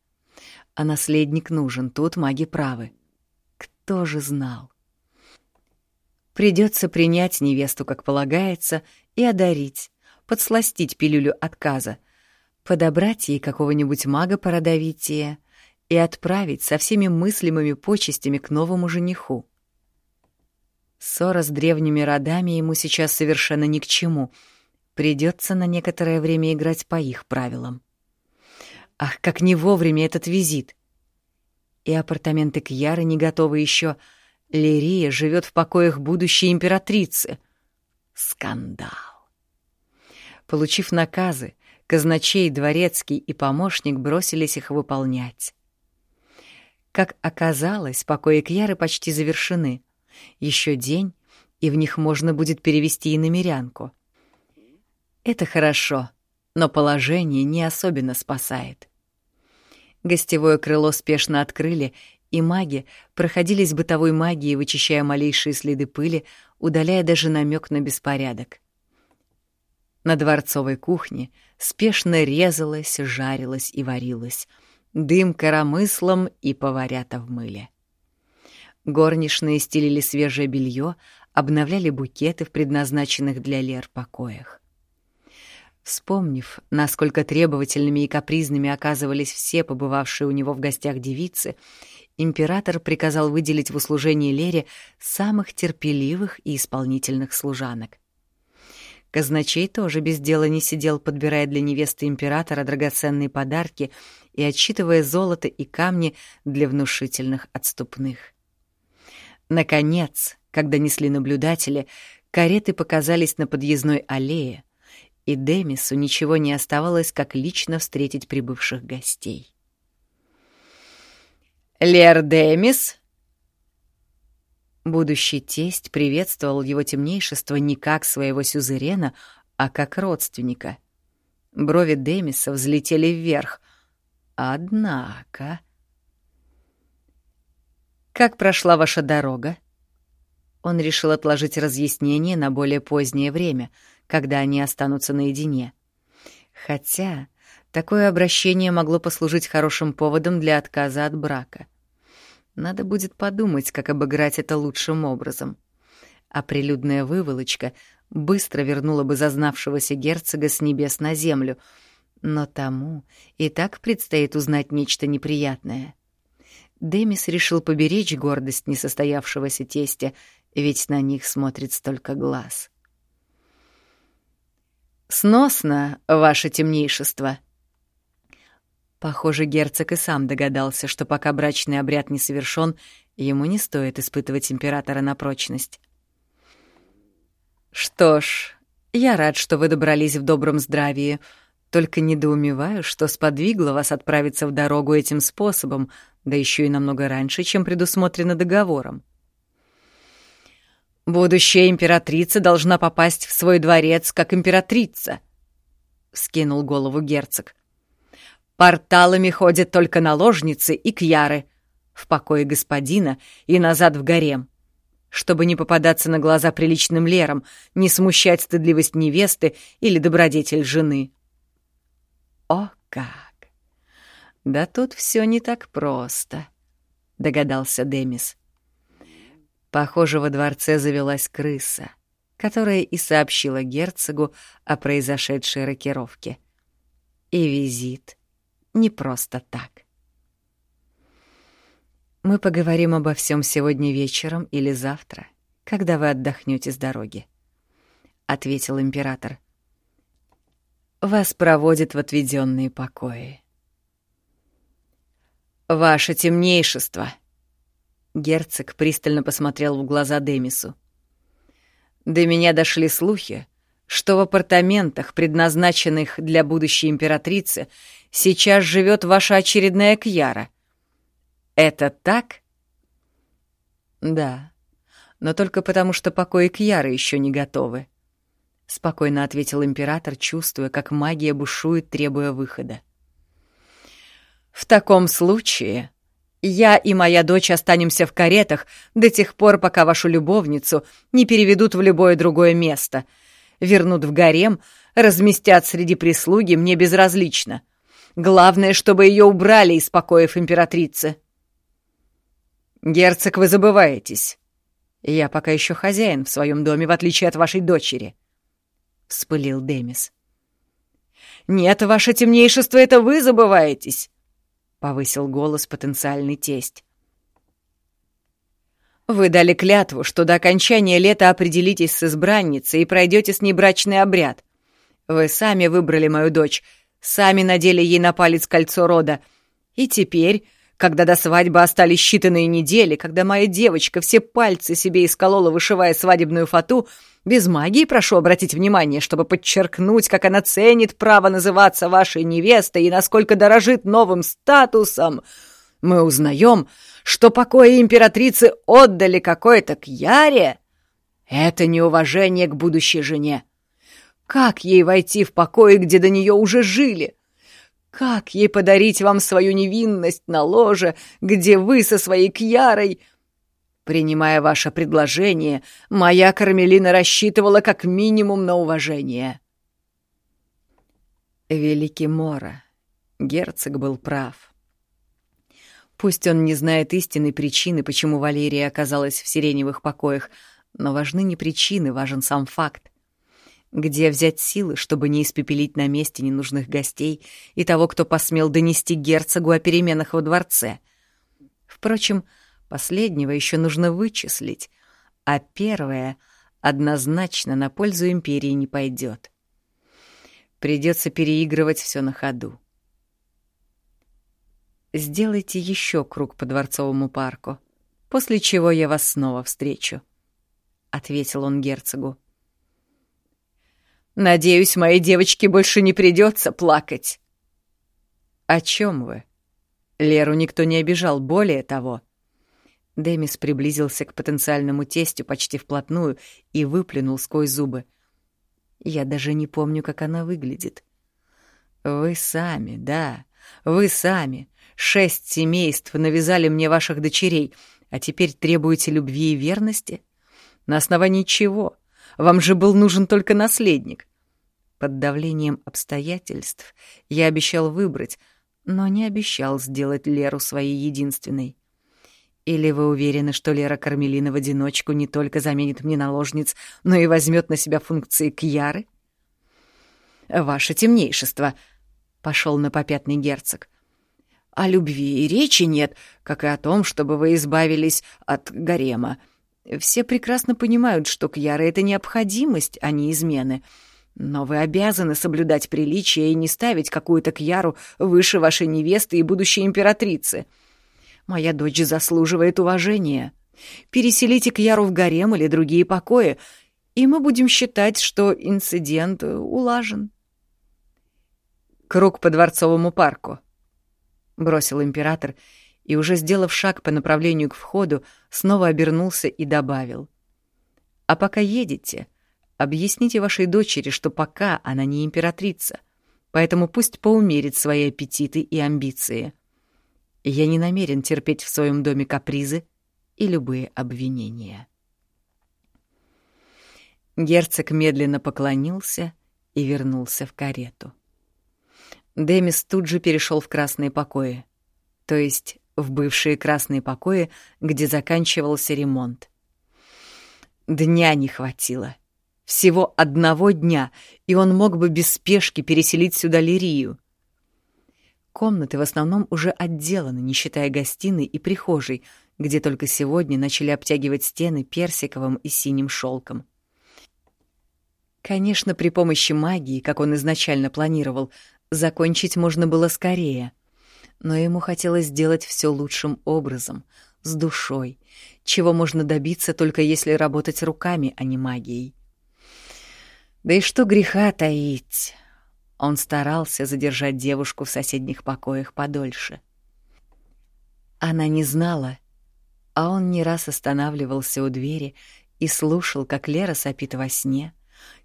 А наследник нужен, тут маги правы. Кто же знал? Придется принять невесту, как полагается, и одарить, подсластить пилюлю отказа, подобрать ей какого-нибудь мага породовития и отправить со всеми мыслимыми почестями к новому жениху. Ссора с древними родами ему сейчас совершенно ни к чему. Придется на некоторое время играть по их правилам. Ах, как не вовремя этот визит! И апартаменты Кьяры не готовы еще. Лирия живет в покоях будущей императрицы. Скандал! Получив наказы, казначей, дворецкий и помощник бросились их выполнять. Как оказалось, покои Кьяры почти завершены. Еще день, и в них можно будет перевести и намерянку. Это хорошо, но положение не особенно спасает. Гостевое крыло спешно открыли, и маги проходились бытовой магией, вычищая малейшие следы пыли, удаляя даже намек на беспорядок. На дворцовой кухне спешно резалась, жарилась и варилась. Дым коромыслом и поварята в мыле. Горничные стелили свежее белье, обновляли букеты в предназначенных для Лер покоях. Вспомнив, насколько требовательными и капризными оказывались все побывавшие у него в гостях девицы, император приказал выделить в услужении Лере самых терпеливых и исполнительных служанок. Казначей тоже без дела не сидел, подбирая для невесты императора драгоценные подарки и отсчитывая золото и камни для внушительных отступных. Наконец, когда несли наблюдатели, кареты показались на подъездной аллее, и Демису ничего не оставалось, как лично встретить прибывших гостей. «Лер Демис!» Будущий тесть приветствовал его темнейшество не как своего сюзерена, а как родственника. Брови Демиса взлетели вверх. Однако... «Как прошла ваша дорога?» Он решил отложить разъяснение на более позднее время, когда они останутся наедине. Хотя такое обращение могло послужить хорошим поводом для отказа от брака. Надо будет подумать, как обыграть это лучшим образом. А прилюдная выволочка быстро вернула бы зазнавшегося герцога с небес на землю, но тому и так предстоит узнать нечто неприятное. Демис решил поберечь гордость несостоявшегося тестя, ведь на них смотрит столько глаз. «Сносно, ваше темнейшество», Похоже, герцог и сам догадался, что пока брачный обряд не совершен, ему не стоит испытывать императора на прочность. «Что ж, я рад, что вы добрались в добром здравии, только недоумеваю, что сподвигло вас отправиться в дорогу этим способом, да еще и намного раньше, чем предусмотрено договором». «Будущая императрица должна попасть в свой дворец как императрица», — скинул голову герцог. Порталами ходят только наложницы и кьяры. В покое господина и назад в гарем. Чтобы не попадаться на глаза приличным лерам, не смущать стыдливость невесты или добродетель жены. О как! Да тут все не так просто, догадался Демис. Похоже, во дворце завелась крыса, которая и сообщила герцогу о произошедшей рокировке. И визит — не просто так. Мы поговорим обо всем сегодня вечером или завтра, когда вы отдохнете с дороги, ответил император. Вас проводят в отведенные покои. Ваше темнейшество. Герцог пристально посмотрел в глаза Демису. До меня дошли слухи, что в апартаментах, предназначенных для будущей императрицы, сейчас живет ваша очередная Кьяра. Это так? Да, но только потому, что покои Кьяры еще не готовы. Спокойно ответил император, чувствуя, как магия бушует, требуя выхода. В таком случае я и моя дочь останемся в каретах до тех пор, пока вашу любовницу не переведут в любое другое место, вернут в гарем, разместят среди прислуги, мне безразлично. Главное, чтобы ее убрали из покоев императрицы. Герцог, вы забываетесь. Я пока еще хозяин в своем доме, в отличие от вашей дочери, — вспылил Демис. Нет, ваше темнейшество, это вы забываетесь, — повысил голос потенциальный тесть. Вы дали клятву, что до окончания лета определитесь с избранницей и пройдете с ней брачный обряд. Вы сами выбрали мою дочь, сами надели ей на палец кольцо рода. И теперь, когда до свадьбы остались считанные недели, когда моя девочка все пальцы себе исколола, вышивая свадебную фату, без магии прошу обратить внимание, чтобы подчеркнуть, как она ценит право называться вашей невестой и насколько дорожит новым статусом, мы узнаем, что покои императрицы отдали какой-то Кьяре. Это неуважение к будущей жене. Как ей войти в покои, где до нее уже жили? Как ей подарить вам свою невинность на ложе, где вы со своей Кьярой... Принимая ваше предложение, моя Кармелина рассчитывала как минимум на уважение. Великий Мора. Герцог был прав. Пусть он не знает истинной причины, почему Валерия оказалась в сиреневых покоях, но важны не причины, важен сам факт. Где взять силы, чтобы не испепелить на месте ненужных гостей и того, кто посмел донести герцогу о переменах во дворце? Впрочем, последнего еще нужно вычислить, а первое однозначно на пользу империи не пойдет. Придется переигрывать все на ходу. Сделайте еще круг по дворцовому парку, после чего я вас снова встречу, — ответил он герцогу. Надеюсь, моей девочке больше не придется плакать. О чем вы? Леру никто не обижал, более того. Демис приблизился к потенциальному тестю почти вплотную и выплюнул сквозь зубы. Я даже не помню, как она выглядит. Вы сами, да, вы сами. Шесть семейств навязали мне ваших дочерей, а теперь требуете любви и верности? На основании чего? Вам же был нужен только наследник. Под давлением обстоятельств я обещал выбрать, но не обещал сделать Леру своей единственной. Или вы уверены, что Лера Кармелина в одиночку не только заменит мне наложниц, но и возьмет на себя функции Кьяры? Ваше темнейшество, — пошел на попятный герцог. О любви и речи нет, как и о том, чтобы вы избавились от гарема. Все прекрасно понимают, что Кьяра — это необходимость, а не измены. Но вы обязаны соблюдать приличия и не ставить какую-то Кьяру выше вашей невесты и будущей императрицы. Моя дочь заслуживает уважения. Переселите Кьяру в гарем или другие покои, и мы будем считать, что инцидент улажен. Круг по дворцовому парку. Бросил император — и, уже сделав шаг по направлению к входу, снова обернулся и добавил. «А пока едете, объясните вашей дочери, что пока она не императрица, поэтому пусть поумерит свои аппетиты и амбиции. Я не намерен терпеть в своем доме капризы и любые обвинения». Герцог медленно поклонился и вернулся в карету. Демис тут же перешел в красные покои, то есть в бывшие красные покои, где заканчивался ремонт. Дня не хватило. Всего одного дня, и он мог бы без спешки переселить сюда Лирию. Комнаты в основном уже отделаны, не считая гостиной и прихожей, где только сегодня начали обтягивать стены персиковым и синим шелком. Конечно, при помощи магии, как он изначально планировал, закончить можно было скорее — но ему хотелось сделать все лучшим образом, с душой, чего можно добиться только если работать руками, а не магией. Да и что греха таить? Он старался задержать девушку в соседних покоях подольше. Она не знала, а он не раз останавливался у двери и слушал, как Лера сопит во сне,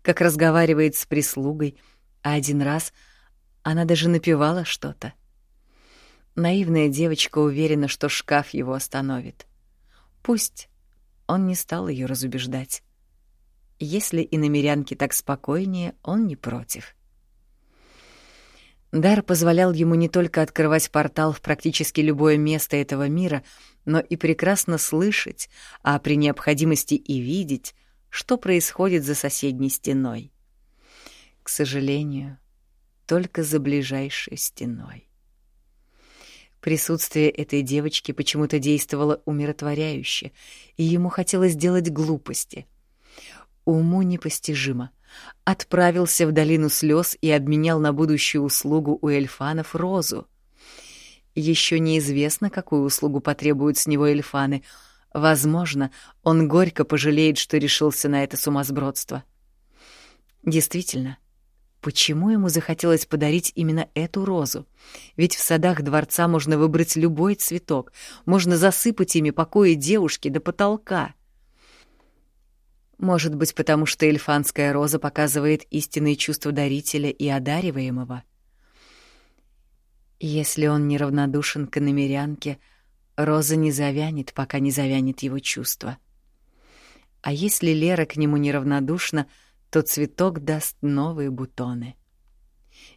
как разговаривает с прислугой, а один раз она даже напевала что-то. Наивная девочка уверена, что шкаф его остановит. Пусть он не стал ее разубеждать. Если и намерянке так спокойнее, он не против. Дар позволял ему не только открывать портал в практически любое место этого мира, но и прекрасно слышать, а при необходимости и видеть, что происходит за соседней стеной. К сожалению, только за ближайшей стеной. Присутствие этой девочки почему-то действовало умиротворяюще, и ему хотелось сделать глупости. Уму непостижимо. Отправился в долину слез и обменял на будущую услугу у эльфанов розу. Еще неизвестно, какую услугу потребуют с него эльфаны. Возможно, он горько пожалеет, что решился на это сумасбродство. Действительно, Почему ему захотелось подарить именно эту розу? Ведь в садах дворца можно выбрать любой цветок, можно засыпать ими покои девушки до потолка. Может быть, потому что эльфанская роза показывает истинные чувства дарителя и одариваемого? Если он неравнодушен к иномерянке, роза не завянет, пока не завянет его чувства. А если Лера к нему неравнодушна — то цветок даст новые бутоны.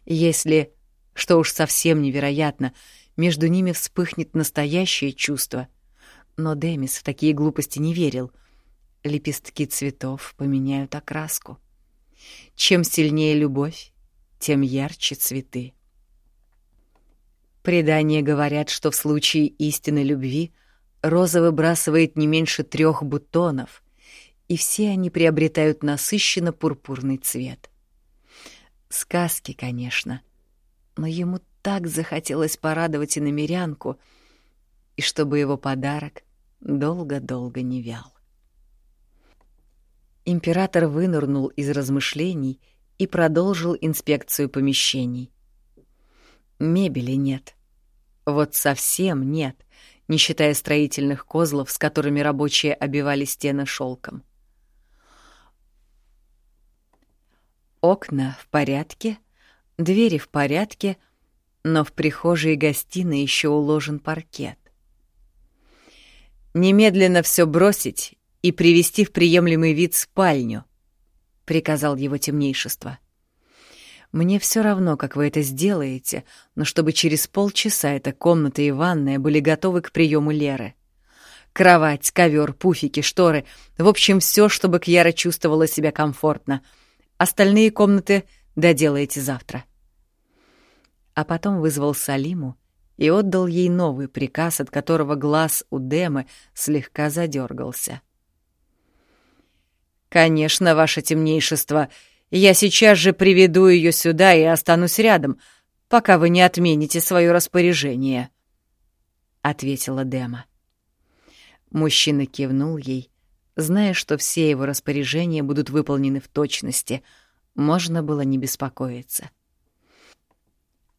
Если, что уж совсем невероятно, между ними вспыхнет настоящее чувство. Но Демис в такие глупости не верил. Лепестки цветов поменяют окраску. Чем сильнее любовь, тем ярче цветы. Предания говорят, что в случае истинной любви роза выбрасывает не меньше трех бутонов, и все они приобретают насыщенно пурпурный цвет. Сказки, конечно, но ему так захотелось порадовать и намерянку, и чтобы его подарок долго-долго не вял. Император вынырнул из размышлений и продолжил инспекцию помещений. Мебели нет. Вот совсем нет, не считая строительных козлов, с которыми рабочие обивали стены шелком. Окна в порядке, двери в порядке, но в прихожей и гостиной еще уложен паркет. «Немедленно все бросить и привести в приемлемый вид спальню», — приказал его темнейшество. «Мне все равно, как вы это сделаете, но чтобы через полчаса эта комната и ванная были готовы к приему Леры. Кровать, ковер, пуфики, шторы — в общем, все, чтобы Кьяра чувствовала себя комфортно — Остальные комнаты доделаете завтра. А потом вызвал Салиму и отдал ей новый приказ, от которого глаз у Демы слегка задергался. «Конечно, ваше темнейшество, я сейчас же приведу ее сюда и останусь рядом, пока вы не отмените свое распоряжение», — ответила Дема. Мужчина кивнул ей Зная, что все его распоряжения будут выполнены в точности, можно было не беспокоиться.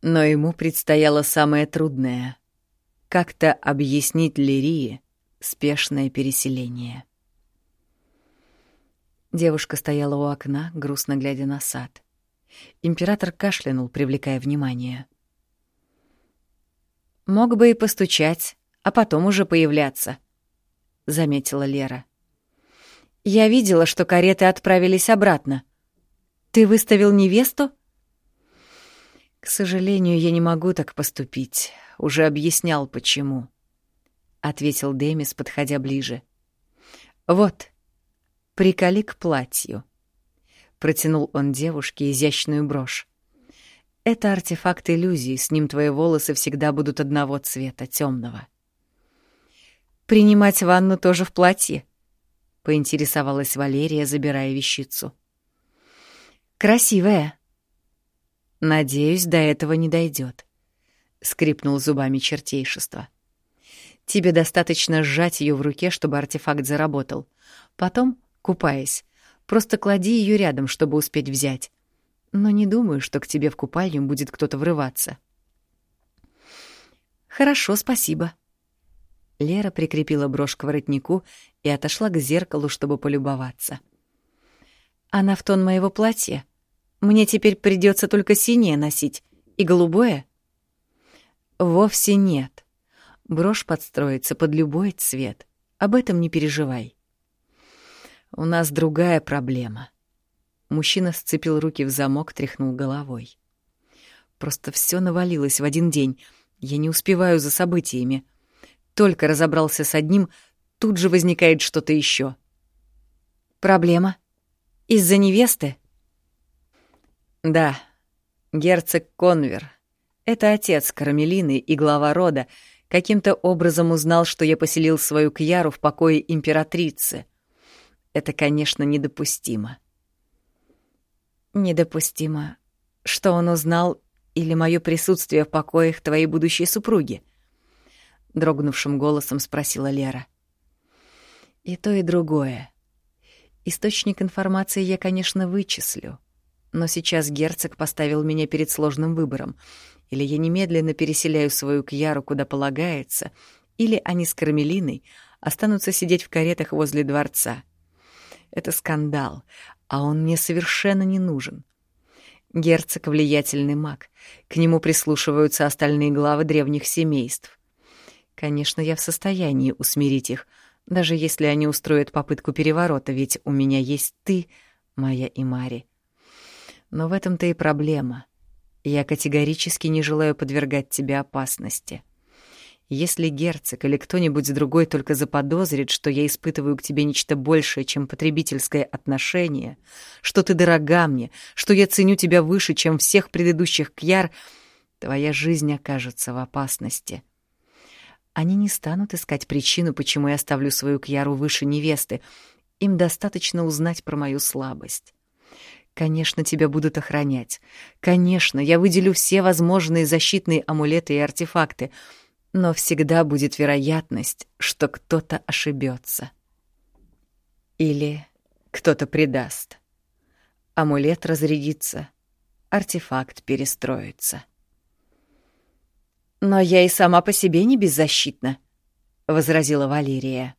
Но ему предстояло самое трудное — как-то объяснить Лирии спешное переселение. Девушка стояла у окна, грустно глядя на сад. Император кашлянул, привлекая внимание. «Мог бы и постучать, а потом уже появляться», — заметила Лера. Я видела, что кареты отправились обратно. Ты выставил невесту? К сожалению, я не могу так поступить. Уже объяснял, почему. Ответил Демис, подходя ближе. Вот, приколи к платью. Протянул он девушке изящную брошь. Это артефакт иллюзии, с ним твои волосы всегда будут одного цвета, темного. Принимать ванну тоже в платье? — поинтересовалась Валерия, забирая вещицу. «Красивая». «Надеюсь, до этого не дойдет», — скрипнул зубами чертейшество. «Тебе достаточно сжать ее в руке, чтобы артефакт заработал. Потом, купаясь, просто клади ее рядом, чтобы успеть взять. Но не думаю, что к тебе в купальню будет кто-то врываться». «Хорошо, спасибо», Лера прикрепила брошь к воротнику и отошла к зеркалу, чтобы полюбоваться. «Она в тон моего платья. Мне теперь придется только синее носить и голубое». Вовсе нет. Брошь подстроится под любой цвет. Об этом не переживай. У нас другая проблема. Мужчина сцепил руки в замок, тряхнул головой. Просто все навалилось в один день. Я не успеваю за событиями. Только разобрался с одним, тут же возникает что-то еще. Проблема? Из-за невесты? Да. Герцог Конвер. Это отец Кармелины и глава рода, каким-то образом узнал, что я поселил свою Кьяру в покое императрицы. Это, конечно, недопустимо. Недопустимо. Что он узнал или мое присутствие в покоях твоей будущей супруги? Дрогнувшим голосом спросила Лера. И то, и другое. Источник информации я, конечно, вычислю. Но сейчас герцог поставил меня перед сложным выбором. Или я немедленно переселяю свою Кьяру куда полагается, или они с Кармелиной останутся сидеть в каретах возле дворца. Это скандал, а он мне совершенно не нужен. Герцог — влиятельный маг. К нему прислушиваются остальные главы древних семейств. Конечно, я в состоянии усмирить их, даже если они устроят попытку переворота, ведь у меня есть ты, моя Имари. Но в этом-то и проблема. Я категорически не желаю подвергать тебя опасности. Если герцог или кто-нибудь другой только заподозрит, что я испытываю к тебе нечто большее, чем потребительское отношение, что ты дорога мне, что я ценю тебя выше, чем всех предыдущих кьяр, твоя жизнь окажется в опасности. Они не станут искать причину, почему я ставлю свою кьяру выше невесты. Им достаточно узнать про мою слабость. Конечно, тебя будут охранять. Конечно, я выделю все возможные защитные амулеты и артефакты — но всегда будет вероятность, что кто-то ошибется. Или кто-то предаст. Амулет разрядится, артефакт перестроится. «Но я и сама по себе не беззащитна», — возразила Валерия.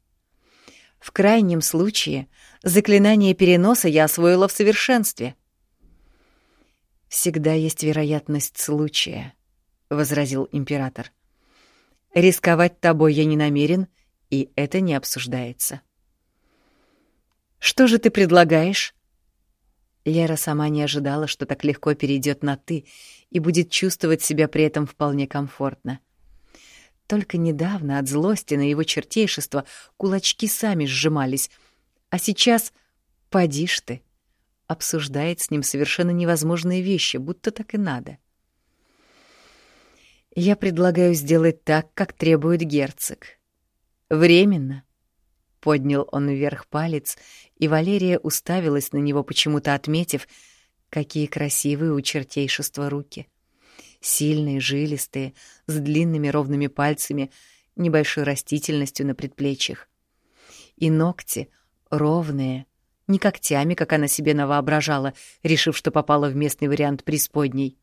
«В крайнем случае заклинание переноса я освоила в совершенстве». «Всегда есть вероятность случая», — возразил император. — Рисковать тобой я не намерен, и это не обсуждается. Что же ты предлагаешь? Лера сама не ожидала, что так легко перейдет на «ты» и будет чувствовать себя при этом вполне комфортно. Только недавно от злости на его чертейшество кулачки сами сжимались, а сейчас «поди ж ты» обсуждает с ним совершенно невозможные вещи, будто так и надо. Я предлагаю сделать так, как требует герцог. Временно. Поднял он вверх палец, и Валерия уставилась на него, почему-то отметив, какие красивые у чертейшества руки. Сильные, жилистые, с длинными ровными пальцами, небольшой растительностью на предплечьях. И ногти ровные, не когтями, как она себе навоображала, решив, что попала в местный вариант преисподней.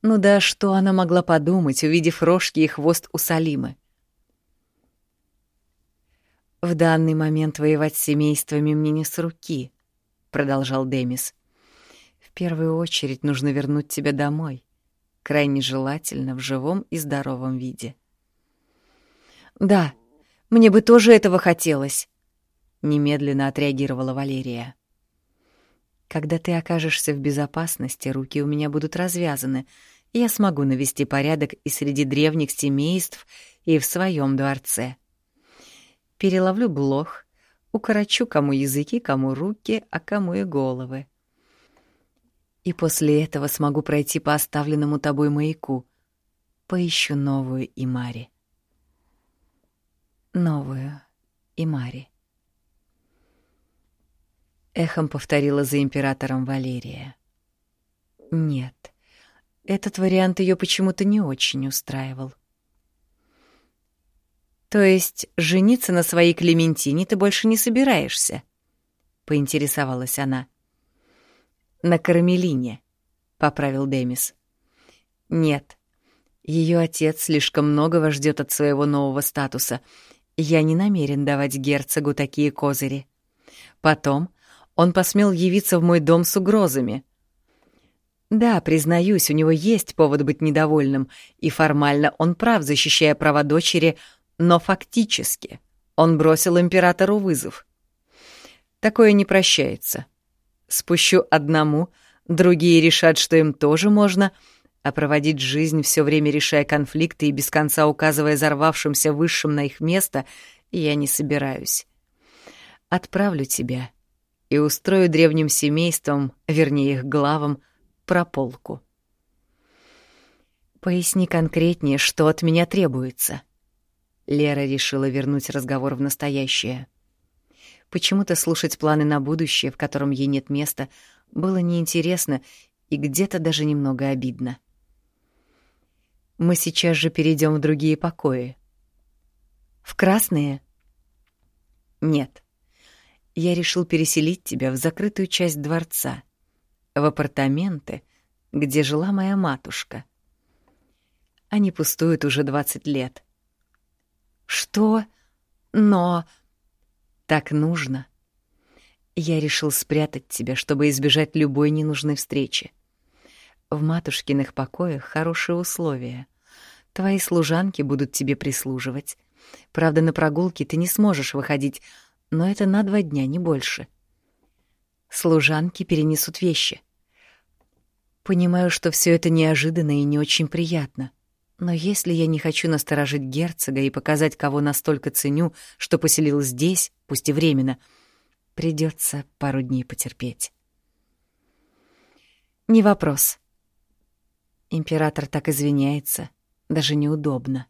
Ну да, что она могла подумать, увидев рожки и хвост у Салимы? «В данный момент воевать с семействами мне не с руки», — продолжал Демис. «В первую очередь нужно вернуть тебя домой, крайне желательно в живом и здоровом виде». «Да, мне бы тоже этого хотелось», — немедленно отреагировала Валерия. Когда ты окажешься в безопасности, руки у меня будут развязаны. И я смогу навести порядок и среди древних семейств, и в своем дворце. Переловлю блох, укорочу кому языки, кому руки, а кому и головы. И после этого смогу пройти по оставленному тобой маяку. Поищу новую Имари. Новую Имари. Эхом повторила за императором Валерия. Нет, этот вариант ее почему-то не очень устраивал. То есть жениться на своей Клементине ты больше не собираешься? поинтересовалась она. На Кармелине, поправил Демис. Нет. Ее отец слишком многого ждет от своего нового статуса. Я не намерен давать герцогу такие козыри. Потом он посмел явиться в мой дом с угрозами. Да, признаюсь, у него есть повод быть недовольным, и формально он прав, защищая права дочери, но фактически он бросил императору вызов. Такое не прощается. Спущу одному, другие решат, что им тоже можно, а проводить жизнь все время решая конфликты и без конца указывая взорвавшимся высшим на их место, я не собираюсь. Отправлю тебя и устрою древним семействам, вернее их главам, прополку. Поясни конкретнее, что от меня требуется. Лера решила вернуть разговор в настоящее. Почему-то слушать планы на будущее, в котором ей нет места, было неинтересно и где-то даже немного обидно. Мы сейчас же перейдем в другие покои. В красные? Нет. Я решил переселить тебя в закрытую часть дворца — в апартаменты, где жила моя матушка. Они пустуют уже двадцать лет. Что? Но... Так нужно. Я решил спрятать тебя, чтобы избежать любой ненужной встречи. В матушкиных покоях хорошие условия. Твои служанки будут тебе прислуживать. Правда, на прогулки ты не сможешь выходить, но это на два дня, не больше. Служанки перенесут вещи. Понимаю, что все это неожиданно и не очень приятно. Но если я не хочу насторожить герцога и показать, кого настолько ценю, что поселил здесь, пусть и временно, придется пару дней потерпеть. Не вопрос. Император так извиняется, даже неудобно.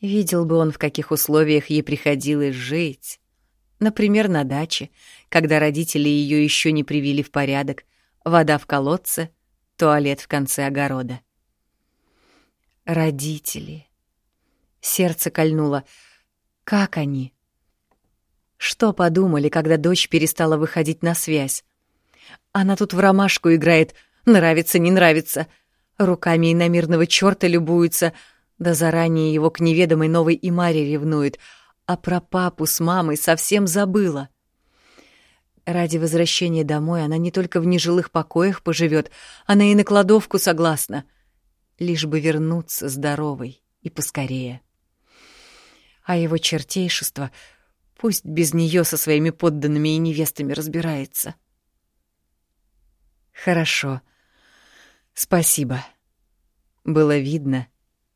Видел бы он, в каких условиях ей приходилось жить. Например, на даче, когда родители ее еще не привели в порядок, вода в колодце, туалет в конце огорода. Родители. Сердце кольнуло. Как они? Что подумали, когда дочь перестала выходить на связь? Она тут в ромашку играет, нравится, не нравится. Руками иномирного чёрта любуется, да заранее его к неведомой новой Имаре ревнует, а про папу с мамой совсем забыла. Ради возвращения домой она не только в нежилых покоях поживет, она и на кладовку согласна. Лишь бы вернуться здоровой и поскорее. А его чертейшество пусть без нее со своими подданными и невестами разбирается. Хорошо. Спасибо. Было видно,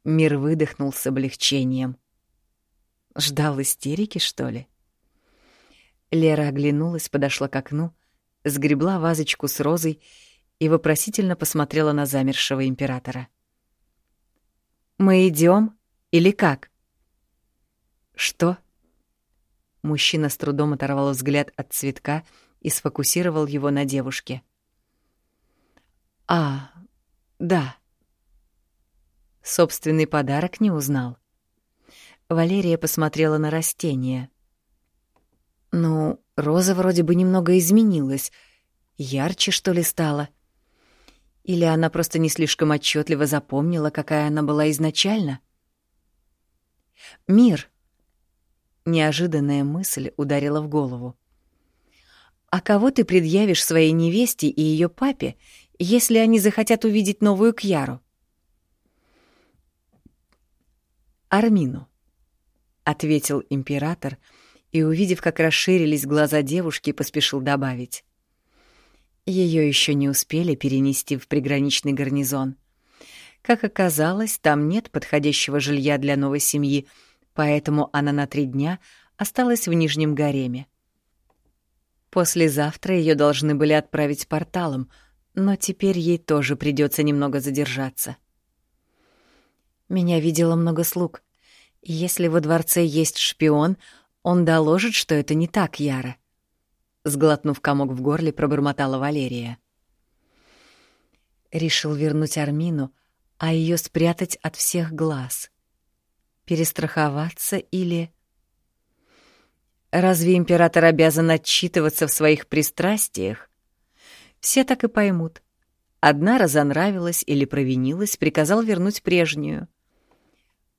мир выдохнул с облегчением. Ждал истерики, что ли? Лера оглянулась, подошла к окну, сгребла вазочку с розой и вопросительно посмотрела на замершего императора. «Мы идем или как?» «Что?» Мужчина с трудом оторвал взгляд от цветка и сфокусировал его на девушке. «А, да». Собственный подарок не узнал. Валерия посмотрела на растение. Ну, роза вроде бы немного изменилась. Ярче, что ли, стала? Или она просто не слишком отчетливо запомнила, какая она была изначально? «Мир!» Неожиданная мысль ударила в голову. «А кого ты предъявишь своей невесте и ее папе, если они захотят увидеть новую Кьяру?» «Армину», — ответил император, — и, увидев, как расширились глаза девушки, поспешил добавить. Ее еще не успели перенести в приграничный гарнизон. Как оказалось, там нет подходящего жилья для новой семьи, поэтому она на три дня осталась в Нижнем гареме. Послезавтра ее должны были отправить порталом, но теперь ей тоже придется немного задержаться. Меня видело много слуг. Если во дворце есть шпион, он доложит, что это не так, Яра. Сглотнув комок в горле, пробормотала Валерия. Решил вернуть Армину, а ее спрятать от всех глаз. Перестраховаться или... Разве император обязан отчитываться в своих пристрастиях? Все так и поймут. Одна разонравилась или провинилась, приказал вернуть прежнюю.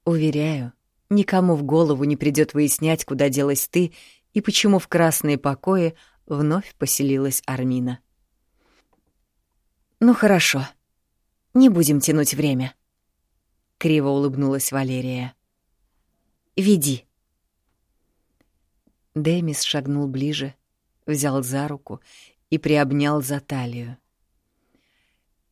Уверяю, Никому в голову не придет выяснять, куда делась ты и почему в красные покои вновь поселилась Армина. «Ну хорошо, не будем тянуть время», — криво улыбнулась Валерия. «Веди». Демис шагнул ближе, взял за руку и приобнял за талию.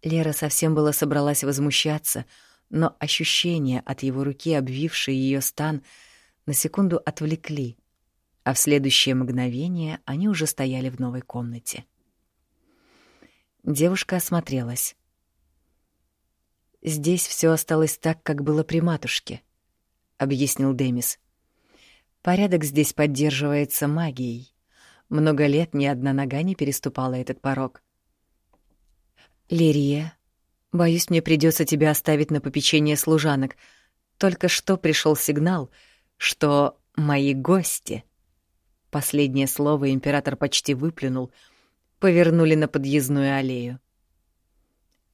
Лера совсем было собралась возмущаться, но ощущения от его руки, обвившие ее стан, на секунду отвлекли, а в следующее мгновение они уже стояли в новой комнате. Девушка осмотрелась. «Здесь все осталось так, как было при матушке», — объяснил Демис. «Порядок здесь поддерживается магией. Много лет ни одна нога не переступала этот порог. Лирия, боюсь, мне придется тебя оставить на попечение служанок. Только что пришел сигнал, что мои гости... Последнее слово император почти выплюнул, повернули на подъездную аллею.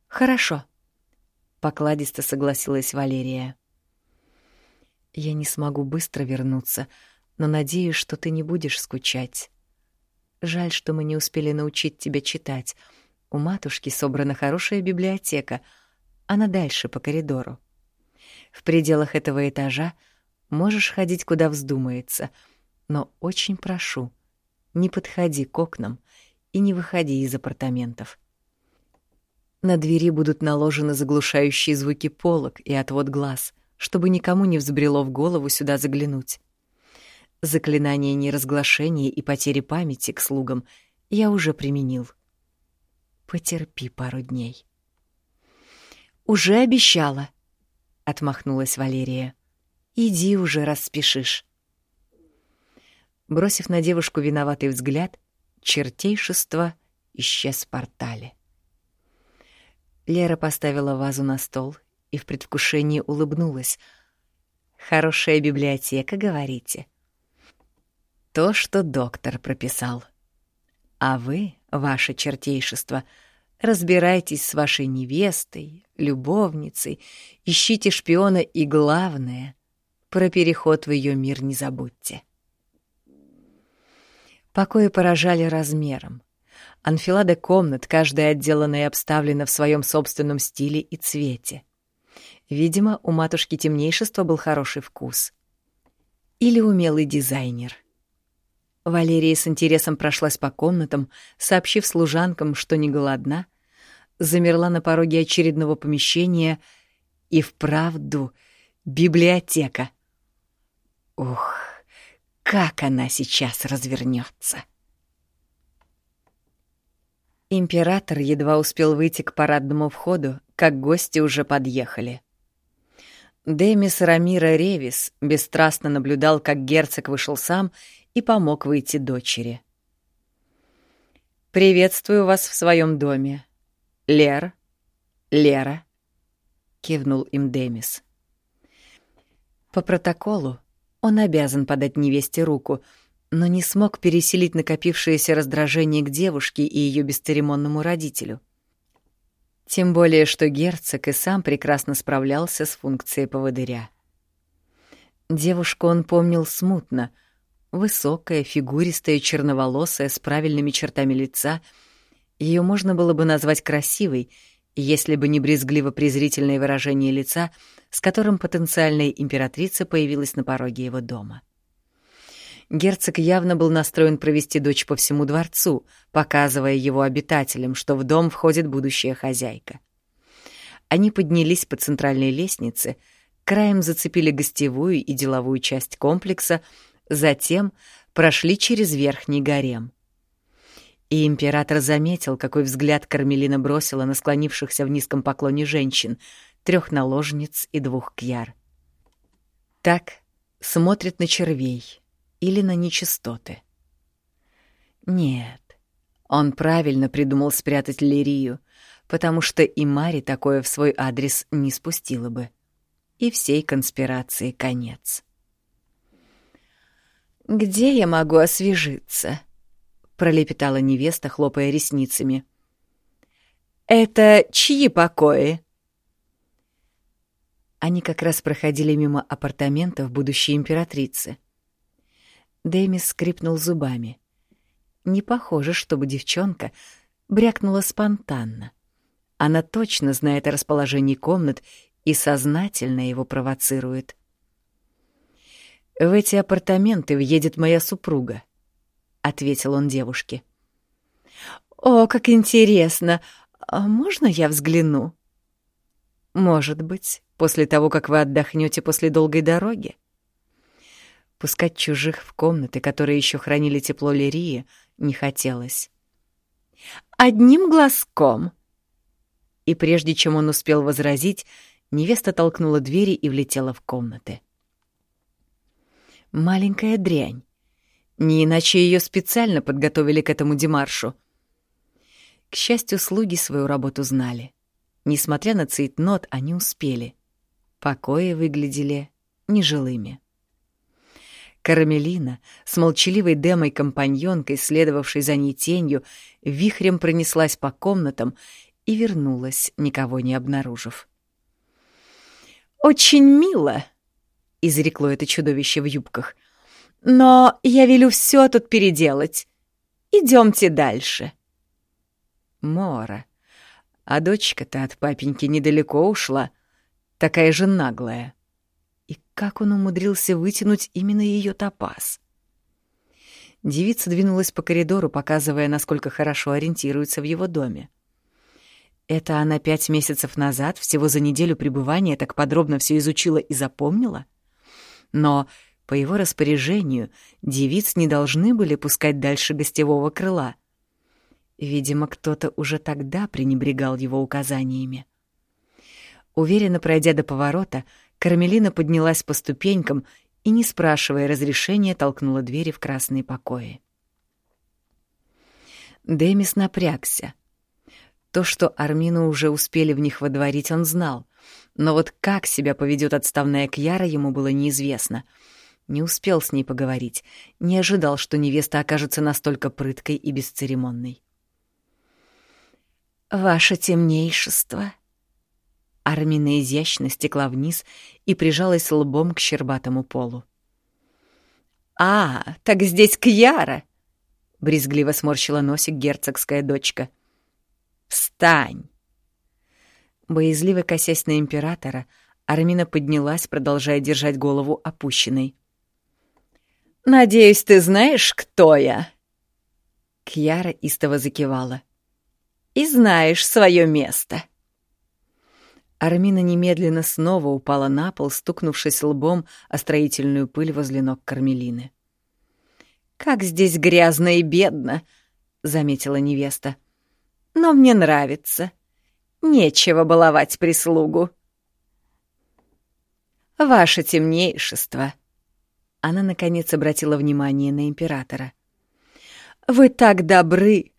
«Хорошо», — покладисто согласилась Валерия. «Я не смогу быстро вернуться, но надеюсь, что ты не будешь скучать. Жаль, что мы не успели научить тебя читать, — у матушки собрана хорошая библиотека, она дальше по коридору. В пределах этого этажа можешь ходить куда вздумается, но очень прошу, не подходи к окнам и не выходи из апартаментов. На двери будут наложены заглушающие звуки полок и отвод глаз, чтобы никому не взбрело в голову сюда заглянуть. Заклинание неразглашения и потери памяти к слугам я уже применил. Потерпи пару дней. Уже обещала, отмахнулась Валерия. Иди уже, распишешь. Бросив на девушку виноватый взгляд, чертейшество исчез в портале. Лера поставила вазу на стол и в предвкушении улыбнулась. «Хорошая библиотека, говорите?» «То, что доктор прописал. А вы, ваше чертейшество, разбирайтесь с вашей невестой, любовницей, ищите шпиона и, главное, про переход в ее мир не забудьте. Покои поражали размером. Анфилада комнат, каждая отделана и обставлена в своем собственном стиле и цвете. Видимо, у матушки темнейшества был хороший вкус. Или умелый дизайнер — Валерия с интересом прошлась по комнатам, сообщив служанкам, что не голодна, замерла на пороге очередного помещения и вправду библиотека. Ух, как она сейчас развернется! Император едва успел выйти к парадному входу, как гости уже подъехали. Демис Рамира Ревис бесстрастно наблюдал, как герцог вышел сам и помог выйти дочери. «Приветствую вас в своем доме. Лер, Лера», — кивнул им Демис. По протоколу он обязан подать невесте руку, но не смог переселить накопившееся раздражение к девушке и ее бесцеремонному родителю. Тем более, что герцог и сам прекрасно справлялся с функцией поводыря. Девушку он помнил смутно — Высокая, фигуристая, черноволосая, с правильными чертами лица. Ее можно было бы назвать красивой, если бы не брезгливо-презрительное выражение лица, с которым потенциальная императрица появилась на пороге его дома. Герцог явно был настроен провести дочь по всему дворцу, показывая его обитателям, что в дом входит будущая хозяйка. Они поднялись по центральной лестнице, краем зацепили гостевую и деловую часть комплекса, Затем прошли через верхний гарем. И император заметил, какой взгляд Кармелина бросила на склонившихся в низком поклоне женщин, трех наложниц и двух кьяр. Так смотрит на червей или на нечистоты. Нет, он правильно придумал спрятать Лирию, потому что и Мари такое в свой адрес не спустила бы. И всей конспирации конец. «Где я могу освежиться?» — пролепетала невеста, хлопая ресницами. «Это чьи покои?» Они как раз проходили мимо апартаментов будущей императрицы. Дэмис скрипнул зубами. Не похоже, чтобы девчонка брякнула спонтанно. Она точно знает о расположении комнат и сознательно его провоцирует. «В эти апартаменты въедет моя супруга», — ответил он девушке. «О, как интересно! А можно я взгляну?» «Может быть, после того, как вы отдохнете после долгой дороги?» Пускать чужих в комнаты, которые еще хранили тепло Лирии, не хотелось. «Одним глазком!» И прежде чем он успел возразить, невеста толкнула двери и влетела в комнаты. Маленькая дрянь. Не иначе ее специально подготовили к этому демаршу. К счастью, слуги свою работу знали. Несмотря на цейтнот, они успели. Покои выглядели нежилыми. Карамелина с молчаливой демой-компаньонкой, следовавшей за ней тенью, вихрем пронеслась по комнатам и вернулась, никого не обнаружив. «Очень мило!» — изрекло это чудовище в юбках. «Но я велю все тут переделать. Идемте дальше». Мора. А дочка-то от папеньки недалеко ушла, такая же наглая. И как он умудрился вытянуть именно ее топаз? Девица двинулась по коридору, показывая, насколько хорошо ориентируется в его доме. Это она пять месяцев назад, всего за неделю пребывания, так подробно все изучила и запомнила? Но по его распоряжению девиц не должны были пускать дальше гостевого крыла. Видимо, кто-то уже тогда пренебрегал его указаниями. Уверенно пройдя до поворота, Кармелина поднялась по ступенькам и, не спрашивая разрешения, толкнула двери в красные покои. Демис напрягся. То, что Армину уже успели в них водворить, он знал. Но вот как себя поведет отставная Кьяра, ему было неизвестно. Не успел с ней поговорить, не ожидал, что невеста окажется настолько прыткой и бесцеремонной. «Ваше темнейшество!» Армина изящно стекла вниз и прижалась лбом к щербатому полу. «А, так здесь Кьяра!» — брезгливо сморщила носик герцогская дочка. «Встань!» Боязливо косясь на императора, Армина поднялась, продолжая держать голову опущенной. «Надеюсь, ты знаешь, кто я?» Кьяра истово закивала. «И знаешь свое место!» Армина немедленно снова упала на пол, стукнувшись лбом о строительную пыль возле ног Кармелины. «Как здесь грязно и бедно!» — заметила невеста. «Но мне нравится. Нечего баловать прислугу». «Ваше темнейшество!» Она, наконец, обратила внимание на императора. «Вы так добры!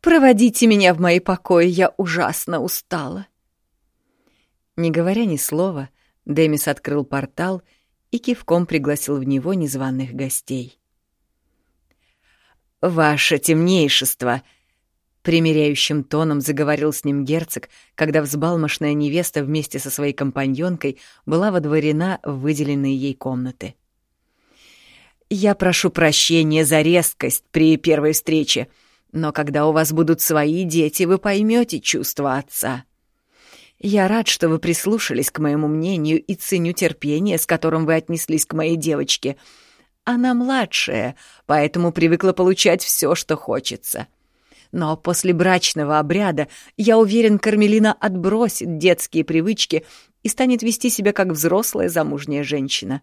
Проводите меня в мои покои, я ужасно устала!» Не говоря ни слова, Демис открыл портал и кивком пригласил в него незваных гостей. «Ваше темнейшество!» Примеряющим тоном заговорил с ним герцог, когда взбалмошная невеста вместе со своей компаньонкой была водворена в выделенные ей комнаты. «Я прошу прощения за резкость при первой встрече, но когда у вас будут свои дети, вы поймете чувства отца». Я рад, что вы прислушались к моему мнению и ценю терпение, с которым вы отнеслись к моей девочке. Она младшая, поэтому привыкла получать все, что хочется. Но после брачного обряда, я уверен, Кармелина отбросит детские привычки и станет вести себя как взрослая замужняя женщина.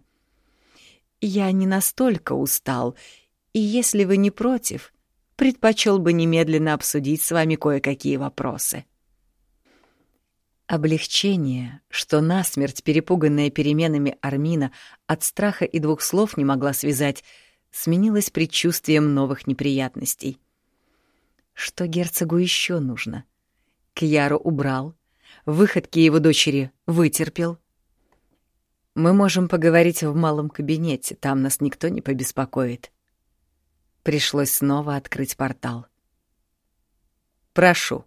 Я не настолько устал, и если вы не против, предпочел бы немедленно обсудить с вами кое-какие вопросы. Облегчение, что насмерть перепуганная переменами Армина от страха и двух слов не могла связать, сменилось предчувствием новых неприятностей. Что герцогу еще нужно? Кьяру убрал, выходки его дочери вытерпел. Мы можем поговорить в малом кабинете, там нас никто не побеспокоит. Пришлось снова открыть портал. «Прошу».